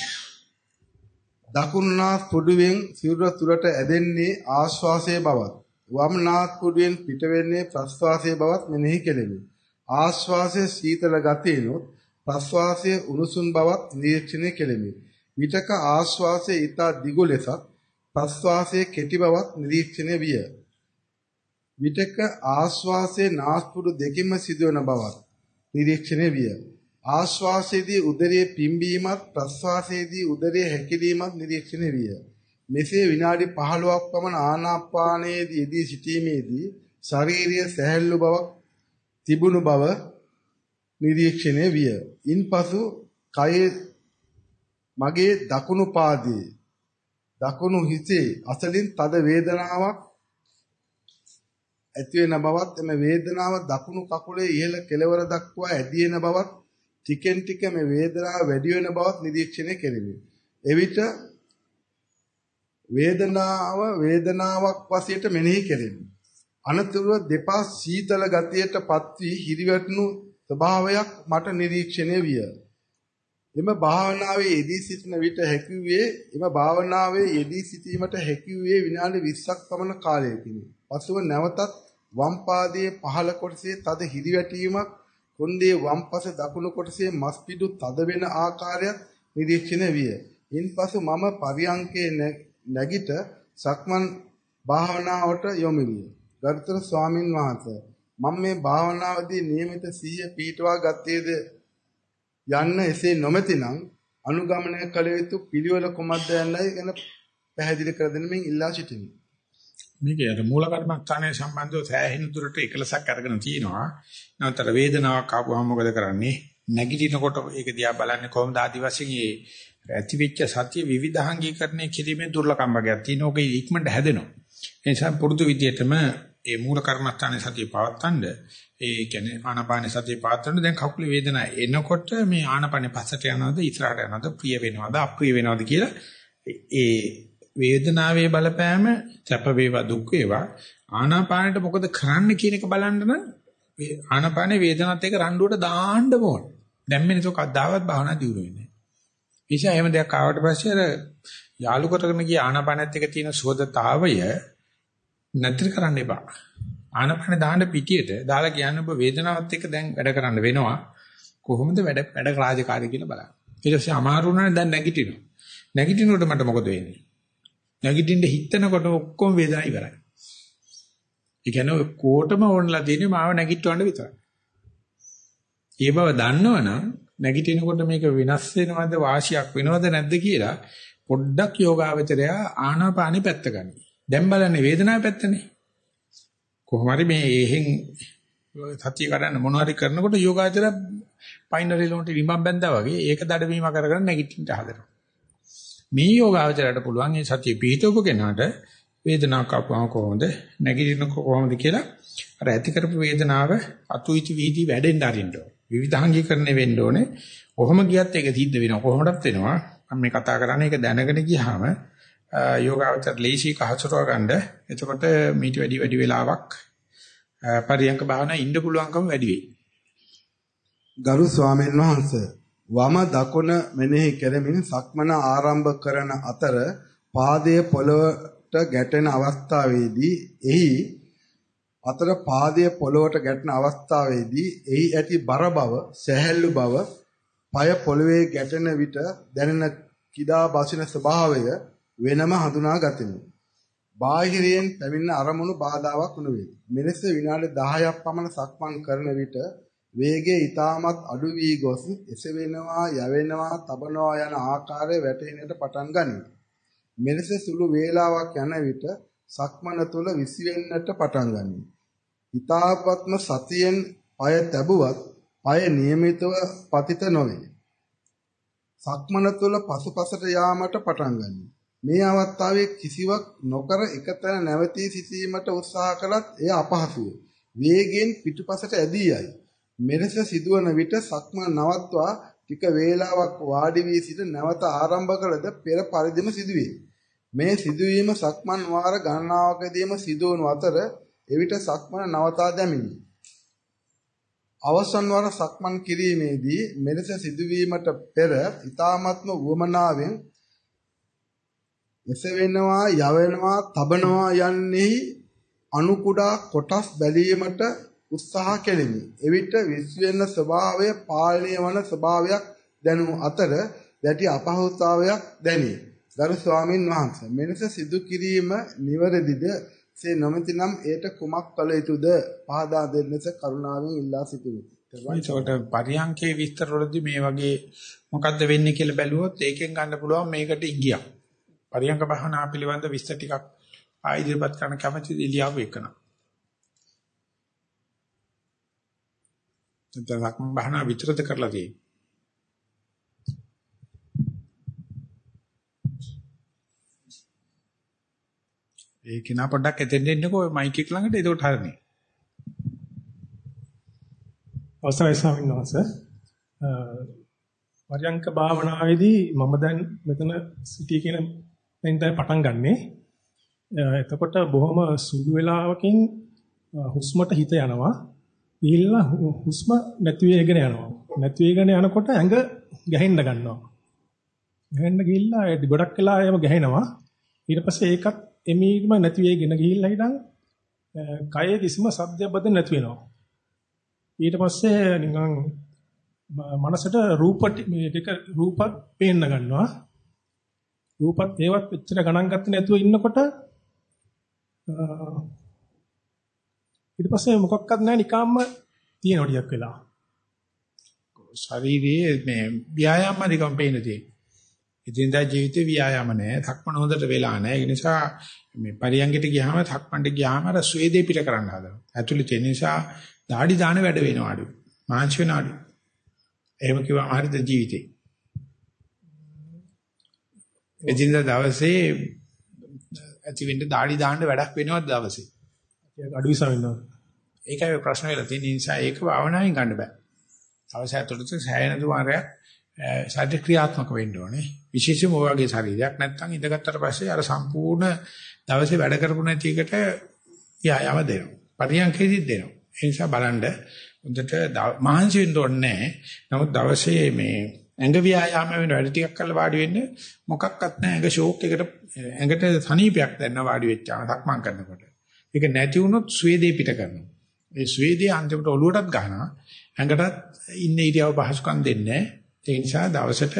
[SPEAKER 2] දකුණුනාස් පුඩුවෙන් සිරුර තුරට ඇදෙන්නේ ආශ්වාසයේ බවත් වම් නාස් පුඩුවෙන් පිටවෙන්නේ ප්‍රශ්වාසයේ බවත් මෙනෙහි කෙලෙමි. ආශ්වාසයේ සීතල ගතියනොත් ප්‍රශ්වාසයේ උණුසුම් බවත් නිරීක්ෂණය කෙලෙමි. විතක ආශ්වාසයේ ඊට දිගු ලෙසත් ප්‍රශ්වාසයේ කෙටි බවත් නිරීක්ෂණය විය. විතක ආශ්වාසයේ නාස්පුඩු දෙකෙන්ම සිදුවන බවත් නිරීක්ෂණය විය. ආශ්වාසයේදී උදරයේ පිම්බීමත් ප්‍රශ්වාසයේදී උදරයේ හැකිලීමත් නිරීක්ෂණය විය. මෙසේ විනාඩි 15ක් පමණ ආනාපානයේදී යෙදී සිටීමේදී ශාරීරික සැහැල්ලු බවක් තිබුණු බව නිරීක්ෂණය විය. ඉන්පසු කයේ මගේ දකුණු පාදයේ දකුණු හිසේ අසලින් තද වේදනාවක් ඇති වෙන බවත් එම වේදනාව දකුණු කකුලේ ඉහළ කෙළවර දක්වා ඇදී එන බවත් ටිකෙන් ටික මේ වේදනාව වැඩි වෙන බවත් නිරීක්ෂණය කෙරෙමි. එවිට වේදනාව වේදනාවක් වශයෙන් මෙනෙහි කෙරෙමි. අනතුරුව දෙපා සීතල ගතියටපත් වී හිරිවැටුණු ස්වභාවයක් මට නිරීක්ෂණය විය. එම භාවනාවේ යෙදී සිටින විට හැකියුවේ එම භාවනාවේ යෙදී සිටීමට හැකියුවේ විනාඩි 20ක් පමණ කාලයකිනි. පසුව නැවතත් වම් පාදයේ පහළ කොටසේ තද හිරිවැටීමක් කොන්දේ වම් පස දකුණු කොටසේ මස් පිඩු තද වෙන ආකාරයක් නිරීක්ෂණය විය. ඉන්පසු මම පරියංකේ නැගිට සක්මන් භාවනාවට යොමු විය. ගරුතර ස්වාමින් වහන්සේ මම මේ භාවනාවේදී નિયમિત සිහිය පීඨවා ගත්තේද යන්න එසේ නොමැතිනම් අනුගමනය කළ යුතු පිළිවෙල කුමක්ද යන්නයි ගැන පැහැදිලි කර දෙන්න මෙන් ඉල්ලා සිටිමි.
[SPEAKER 1] මේක අර මූල කර්මස්ථානයේ සම්බන්ධව සෑහෙන දුරට එකලසක් අරගෙන තියෙනවා. නැවතර වේදනාවක් ආවම මොකද කරන්නේ? නැගිටිනකොට ඒක දිහා බලන්නේ කොහොමද ආදි වශයෙන් ඒ ඇතිවෙච්ච සත්‍ය විවිධාංගීකරණය කිරීමේ දුර්ලභම වර්ගයක් තියෙනවා. ඒක ඉක්මනට හැදෙනවා. ඒ නිසා පුරුදු විදියටම ඒ මූල කර්මස්ථානයේ සතිය පවත්තන්න ඒ කියන්නේ ආනාපාන සතිය පවත්තන්න දැන් කකුලේ වේදනාව එනකොට මේ ආනාපානේ පස්සට යනවද ඉස්සරහට යනවද ප්‍රිය වෙනවද අප්‍රිය වෙනවද කියලා ඒ වේදනාවේ බලපෑම සැප වේවා දුක් වේවා ආනාපානෙට මොකද කරන්න කියන එක බලන්න නම් ආනාපානේ වේදනත් එක්ක රණ්ඩුවට දාන්න ඕන. දැම්මේ නේද කද්දාවත් භාවනා දියුණු වෙන්නේ. නිසා එහෙම දෙයක් ආවට පස්සේ අර යාලු කරගෙන ගිය ආනාපානෙත් එක්ක තියෙන සුවදතාවය නැතර කරන්න එපා. ආනාපානේ දාන්න පිටියට දාලා කියන්න ඔබ වේදනාවත් එක්ක දැන් වැඩ කරන්න වෙනවා. කොහොමද වැඩ වැඩ රාජකාරී කියලා බලන්න. ඊට පස්සේ අමාරු වුණානේ දැන් නැගිටිනවා. නැගිටිනකොට මට මොකද වෙන්නේ? නැගිටින්න හිතනකොට ඔක්කොම වේදනා ඉවරයි. ඒ කියන්නේ කොටම ඕනලා තියෙන්නේ මාව නැගිටවන්න විතරයි. ඒ බව දන්නවනම් නැගිටිනකොට මේක වෙනස් වෙනවද වාසියක් වෙනවද නැද්ද කියලා පොඩ්ඩක් යෝගාවචරය ආනාපානෙ පැත්ත ගන්න. දැන් බලන්නේ වේදනාව පැත්තනේ. කොහොම හරි මේ එහෙන් සතිය කඩන්න මොන හරි කරනකොට යෝගාචරය පයින්නරි ලොන්ට විමම් බැඳා වගේ ඒක දඩවීම කරගෙන නැගිටින්න හදනවා. මේ යෝගාවචරයට පුළුවන් මේ සතිය පිහිටවපු කෙනාට වේදනාවක් ආපුවම කොහොමද නැගිටින කොහොමද කියලා අර ඇති කරපු වේදනාව අතුයිති වීදි වැඩෙන්න අරින්න ඕනේ. විවිධාංගීකරණය වෙන්න ඕනේ. කොහොම ගියත් ඒක සිද්ධ වෙනවා. කොහොමදත් වෙනවා. මම මේ කතා කරන්නේ ඒක දැනගෙන ගියාම යෝගාවචර ලේසි කහසුරව ගන්න. එතකොට මීට වැඩි වැඩි වෙලාවක් පරියංක භාවනා ඉන්න පුළුවන්කම වැඩි වෙයි.
[SPEAKER 2] ගරු ස්වාමීන් වහන්සේ වම දකුණ මෙනෙහි කරමින් සක්මන ආරම්භ කරන අතර පාදයේ පොළවට ගැටෙන අවස්ථාවේදී එහි අතර පාදයේ පොළවට ගැටෙන අවස්ථාවේදී එහි ඇති බර බව, සැහැල්ලු බව, পায় පොළවේ ගැටෙන විට දැනෙන කිදා බසින ස්වභාවය වෙනම හඳුනා ගතිමි. බාහිරයෙන් පැමිණෙන අරමුණු බාධාවක් නොවේ. මෙලෙස විනාඩි 10ක් පමණ සක්මන් කරන විට වේගය ඊටමත් අඩු වී ගොස් එසවෙනවා යවෙනවා තබනවා යන ආකාරයේ වැටෙන්නට පටන් ගනී. මෙලෙස සුළු වේලාවක් යන විට සක්මන තුල විසිරෙන්නට පටන් ගනී. ඊටාත්ම සතියෙන් পায় තැබුවත් পায় નિયમિતව පතිත නොවේ. සක්මන තුල පසුපසට යාමට පටන් ගනී. මේ අවස්ථාවේ කිසිවක් නොකර එකතැන නැවතී සිටීමට උත්සාහ කළත් එය අපහසුය. වේගෙන් පිටුපසට ඇදී යයි. මෙලෙස සිදුවන විට සක්මන නවත්වා ටික වේලාවක් වාඩි වී සිට නැවත ආරම්භ කළද පෙර පරිදිම සිදුවේ. මේ සිදුවීම සක්මන් වාර ගණනාවකදීම සිදුවන අතර එවිට සක්මන නවතා දැමිනි. අවසන් වර සක්මන් කිරීමේදී මෙලෙස සිදුවීමට පෙර ඊ타මත්ම වුවමනාවෙන් එසවෙනවා යවෙනවා තබනවා යන්නේ අණු කුඩා කොටස් බැලීමට උත්සාහ කෙලිමි. එවිට විශ්වෙන්න ස්වභාවය පාලනය වන ස්වභාවයක් දැනුණු අතර දැටි අපහසුතාවයක් දැනේ. ගරු ස්වාමින් වහන්සේ මෙලෙස සිදු කිරීම නිවැරදිද? සේ නොමැතිනම් ඒට කුමක් කළ යුතුද? පහදා දෙන්නස කරුණාවෙන් ඉල්ලා සිටිමි.
[SPEAKER 1] ඒකට පරියංකේ විස්තර වලදී මේ වගේ මොකද්ද වෙන්නේ කියලා බැලුවොත් ඒකෙන් ගන්න පුළුවන් මේකට ඉගියක්. පරියංක භාවනා පිළිබඳ විස්තර ටිකක් ආයිදිරපත් කරන කැමැති ඉලියාව එකනවා. නැත්නම් භාවනා විතරද කරලා තියෙන්නේ. ඒ කෙනා පොඩ්ඩක් එතෙන් දෙන්නකෝ මයික් එක ළඟට එතකොට හරිනේ.
[SPEAKER 5] අවසරයි ස්වාමීන් වහන්සේ. පරයන්ක භාවනාවේදී මම දැන් මෙතන සිටී කියන දැන් තමයි පටන් ගන්නෙ. එතකොට බොහොම සුළු වෙලාවකින් හුස්මට හිත යනවා. ගිහිල්ලා හුස්ම නැති වෙගෙන යනවා. නැති වෙගෙන යනකොට ඇඟ ගැහෙන්න ගන්නවා. ගැහෙන්න ගිහිල්ලා ගොඩක් වෙලා එම ගැහෙනවා. ඊට පස්සේ ඒකත් එමීම නැති වෙගෙන ගිහිල්ලා ඉඳන් කයේ කිසිම සද්දයක් බද නැති වෙනවා. ඊට පස්සේ නිකන් මනසට රූප මේ දෙක රූපත් පේන්න ගන්නවා. රූපත් ඒවත් එච්චර ගණන් ගත්තේ නැතුව ඉන්නකොට ඊට පස්සේ මොකක්වත් නැහැ නිකම්ම තියෙනවා ටිකක් වෙලා.
[SPEAKER 1] ශරීරයේ මේ ව්‍යායාම අධිකම් පේන තියෙන්නේ. ඉදින්දා ජීවිතේ ව්‍යායාම නැහැ. ධක්මන හොඳට වෙලා නැහැ. ඒ නිසා මේ පරියංගිට ගියාම ධක්මන්ට ගියාම අර ස්වේදේ පිට කරන්න හදනවා. ඇතුළේ තියෙන නිසා দাঁඩි දාන වැඩ වෙනවා අඩු. මාංශ වෙන අඩු. එහෙම කිව්වම හරිද ජීවිතේ. එදිනදා දවසේ ඇති වෙන්න দাঁඩි දාන්න වැඩක් වෙනවද දවසේ?
[SPEAKER 5] අඩුයි සමිනවා.
[SPEAKER 1] ඒකයි ප්‍රශ්න වෙලා තියෙන නිසා ඒක භාවනාවෙන් ගන්න බෑ. අවශ්‍ය අතලට සෑහෙන දුමාරයක් ශරීර ක්‍රියාත්මක වෙන්න ඕනේ. විශේෂයෙන්ම ඔය වගේ ශරීරයක් නැත්නම් ඉඳගත්තට පස්සේ අර සම්පූර්ණ දවසේ වැඩ කරපු නැති එකට යායව දෙනවා. පරියන්කේදීත් දෙනවා. ඒ නිසා බලන්න හොඳට මහන්සි වෙන්න ඕනේ නැහැ. නමුත් දවසේ මේ ඇඟ ව්‍යායාම වෙන වැඩ ටිකක් කරලා වාඩි වෙන්න මොකක්වත් නැහැ. ඇඟ ෂෝක් එකට ඇඟට සනීපයක් දැනන වාඩි වෙච්චාම සක්මන් කරනකොට. ඒක නැති වුණොත් ස්වේදේ පිට කරනවා. ඒ ස්වේදේ අන්තිමට ඔලුවටත් ගන්නවා. ඇඟටත් ඉන්න ඉරියව පහසුකම් දෙන්නේ ඒ නිසා දවසට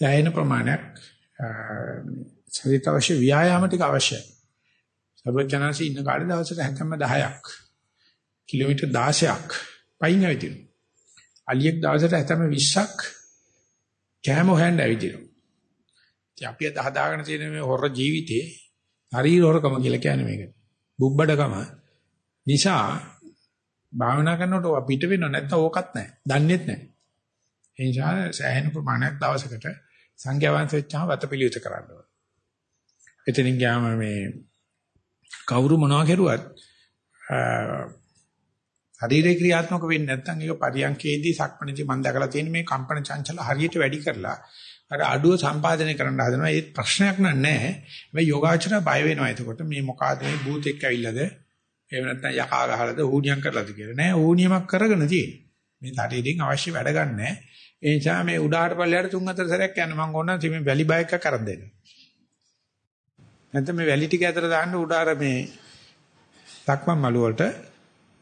[SPEAKER 1] දැයෙන ප්‍රමාණයක් ශරීරයට අවශ්‍ය ව්‍යායාම ටික අවශ්‍යයි. සර්වඥාන්සේ ඉන්න කාලේ දවසට හැකම 10ක් කිලෝමීටර් 16ක් පයින් ඇවිදිනවා. අලියෙක් දවසට හැතැම්ම 20ක් කෑම හොයන්න ඇවිදිනවා. ඉතින් අපි අද හදාගෙන තියෙන මේ හොර ජීවිතේ ශරීර හොරකම කියලා කියන්නේ මේකට. බුබ්බඩකම නිසා භාවනා කරනකොට පිට වෙනව නැත්නම් ඕකත් නැහැ. දන්නේත් නැහැ. ඒ නිසා සෑහෙන ප්‍රමාණයක් දවසකට සංඛ්‍යා වංශ වෙච්චාම වතපිලියුත කරන්න ඕනේ. එතනින් ගියාම මේ කවුරු මොනවා කරුවත් ශරීරේ ක්‍රියාත්මක වෙන්නේ නැත්නම් ඒක පරියන්කේදී සක්මණේදී මම දැකලා තියෙන මේ කම්පන චංචල හරියට වැඩි කරලා අර අඩුව සම්පාදනය කරන්න හදනවා. ඒ ප්‍රශ්නයක් නෑ මේ යෝගාචර බය වෙනවා එතකොට. මේ මොකಾದ මේ භූතෙක් ඇවිල්ලාද? එහෙම නැත්නම් යකා ගහලාද? ඌණියම් කරලාද කියලා. නෑ ඌණියමක් කරගෙන තියෙන්නේ. මේ ශරීරයෙන් අවශ්‍ය වැඩ ගන්නෑ. ඒ නිසා මේ උඩාට පල්ලයට තුන් හතර සැරයක් යන්න මම ඕන නම් මේ වැලි බයික් එක කරන් දෙන්න. නැත්නම් මේ වැලි ටික ඇතර දාන්න උඩාර මේ සක්මන් මළු වලට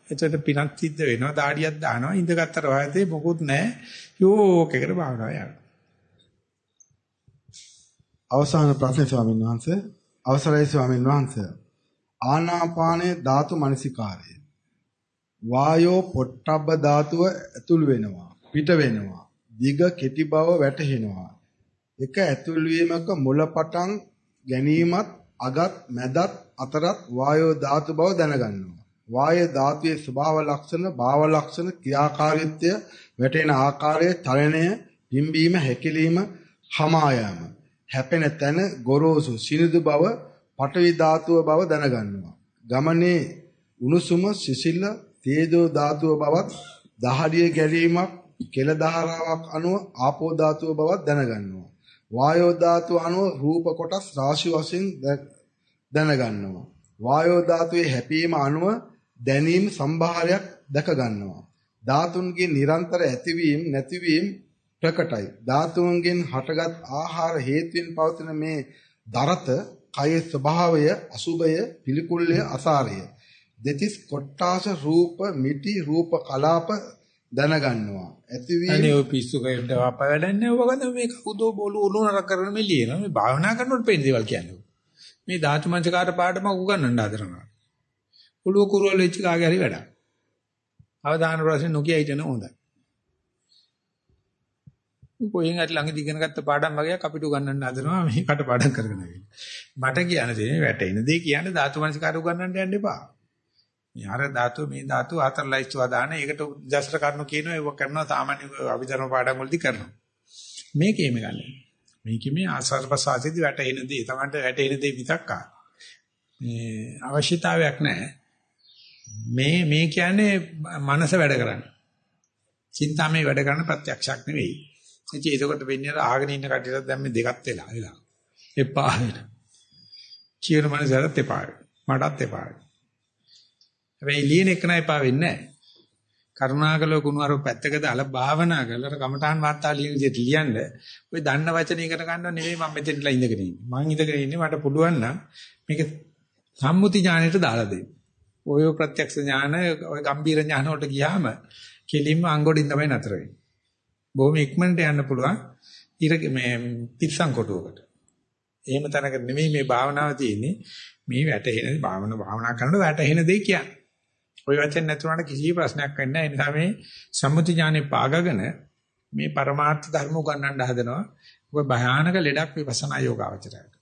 [SPEAKER 1] එතකොට පිනක් සිද්ධ වෙනවා, දාඩියක් දානවා, ඉඳගත්තර වායතේ මොකුත් නැහැ. යෝක් එකට භාවනාව යනවා.
[SPEAKER 2] අවසාන ප්‍රශ්නේ ස්වාමීන් වහන්සේ. අවසරයි ස්වාමීන් වහන්සේ. ආනාපානයේ ධාතු මනසිකාරය. වායෝ පොට්ටබ්බ ධාතුව ඇතුල් වෙනවා පිට වෙනවා දිග කෙටි බව වැටහෙනවා. එක ඇතුල් වීමක මුලපටන් ගැනීමත් අගත් මැදත් අතරත් වායෝ ධාතු බව දැනගන්නවා. වායෝ ධාතුවේ ස්වභාව ලක්ෂණ, භාව ලක්ෂණ, ක්‍රියාකාරීත්වය, වැටෙන ආකාරය, චලනය, පිම්බීම, හැකිලිම, හමායම, හැපෙන තැන, ගොරෝසු, සිනිඳු බව, පඨවි ධාතුව බව දැනගන්නවා. ගමනේ උණුසුම, සිසිල, තේජෝ ධාතුව බවත්, දහඩිය ගැලීමක්, කෙල ධාරාවක් අනුව ආපෝ ධාතුව බවත් දැනගන්නවා. වායෝ ධාතුව අනුව රූප කොටස් රාශි වශයෙන් දැනගන්නවා. වායෝ ධාතුවේ හැපීම අනුව දැනීම් සම්භාරයක් දැක ගන්නවා. ධාතුන්ගේ නිරන්තර ඇතිවීම නැතිවීම ප්‍රකටයි. ධාතුන්ගෙන් හටගත් ආහාර හේතුවෙන් පවතින මේ දරත කයේ ස්වභාවය අසුභය පිළිකුල්ය අසාරය. දෙතිස් කොට්ටාස රූප මිටි රූප කලාප දැනගන්නවා. ඇතිවීම
[SPEAKER 1] අනේ ඔය පිස්සු කයට අප වැඩන්නේ ඔබ ගන්න මේ කවුදෝ බෝලු උණුනර කරන මේ ලියන මේ භාවනා කරනකොට පේන දේවල් කියන්නේ. මේ ධාතු මංචකාර පාඩම උගන්වන්න හදනවා. උළුව කුරුවල වෙච්ච කාගේ හරි වැඩක්. අවදාන ප්‍රශ්නේ නොකිය හිටන හොඳයි. කොහෙන් හරි ළඟදී ඉගෙන ගත්ත පාඩම් වගේක් අපිට උගන්වන්න හදනවා මේ කට පාඩම් කරගෙන ආවිල්ලා. මට කියන්න තියෙන්නේ වැටෙන දේ කියන්නේ ධාතු මනසිකාර උගන්වන්න යන්න එපා. මේ අර ධාතු මේ ධාතු හතර ලයිස්තුව දාන ඒකට ජස්ර කරනු කියනවා ඒක කරනවා සාමාන්‍ය අභිධර්ම පාඩම් වලදී කරනවා. මේකේම ගන්න. මේකේ මේ ආසාර ප්‍රසාසෙදි වැටෙන දේ තමන්ට වැටෙන දේ විතක්ක. මේ අවශ්‍යතාවයක් නැහැ. මේ මේ කියන්නේ මනස වැඩ කරන්නේ. චින්තාමේ වැඩ කරන ප්‍රත්‍යක්ෂයක් නෙවෙයි. ඉතින් ඒකට වෙන්නේ අර ආගෙන ඉන්න කටියට දැන් මේ දෙකත් වෙලා වෙලා. එපා වෙන. කියන මනසට එපා වෙන. මටත් එපා වෙන. හැබැයි ලියන එක නෑ එපා වෙන්නේ නෑ. කරුණාකරලා කුණු අර පැත්තක දාලා භාවනා කරලා කමඨාන් වාර්තා ලියන විදිහට ලියන්න. ඔය දන්න වචන ඉගෙන ගන්නව නෙවෙයි මම මෙතනලා ඉඳගෙන ඉන්නේ. මං ඉඳගෙන ඉන්නේ මට පුළුවන් නම් මේක සම්මුති ඥාණයට දාලා දෙන්න. ඔය ප්‍රත්‍යක්ෂ ඥාන ඔය ගම්බීර ඥාන වලට ගියාම කෙලින්ම අංගොඩින් තමයි නතර වෙන්නේ. බොහොම ඉක්මනට යන්න පුළුවන් ඉර මේ පිස්සන් කොටුවකට. එහෙම තැනක නෙමෙයි මේ භාවනාව තියෙන්නේ. මේ වැටහෙන භාවන භාවනා කරනකොට වැටහෙන දේ කියන්නේ. ওই වචෙන් නැතුණාට කිසි ප්‍රශ්නයක් වෙන්නේ නැහැ. ඒ නිසා මේ සම්මුති ඥානෙ පාගගෙන මේ පරමාර්ථ ධර්ම උගන්වන්න හදනවා. ඔබ භයානක ලෙඩක් විපස්සනා යෝගාවචරයට.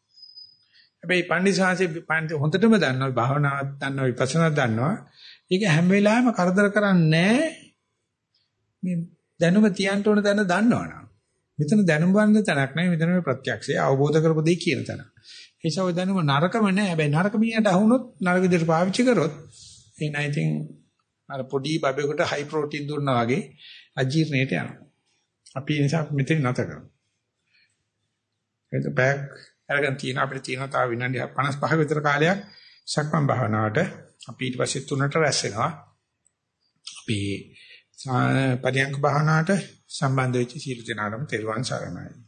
[SPEAKER 1] හැබැයි පණ්ඩිසාංශේ පණ්ඩි හොඳටම දන්නවා භාවනාවක් දන්නවා විපස්සනා දන්නවා. ඒක හැම වෙලාවෙම කරදර කරන්නේ මේ දැනුම තියන්න ඕන තැන දන්නවනම්. මෙතන දැනුම් වන්ද තැනක් නෙවෙයි මෙතන මේ ප්‍රත්‍යක්ෂය අවබෝධ කරපු දෙය කියන තැන. ඒ නිසා ඔය දැනුම නරකම නෑ. හැබැයි නරක මිනිහට අහුනොත් නරක විදිහට පාවිච්චි කරොත් ඒ නයි ඉතින් අර පොඩි බබෙකුට හයි ප්‍රෝටීන් දුන්නා වගේ අජීර්ණයට යනවා. අපි ඒ නිසා මෙතන නැත කරමු. ඒක බෑග් අරගෙන තියෙන අපිට තියෙන තව විනාඩි 55 විතර කාලයක් සක්මන් භාවනාවට අපි ඊට පස්සේ තුනට රැස් වෙනවා. අපි පරියන්ක භාවනාවට සම්බන්ධ වෙච්ච සීල දෙනාටම තෙරුවන් සරණයි.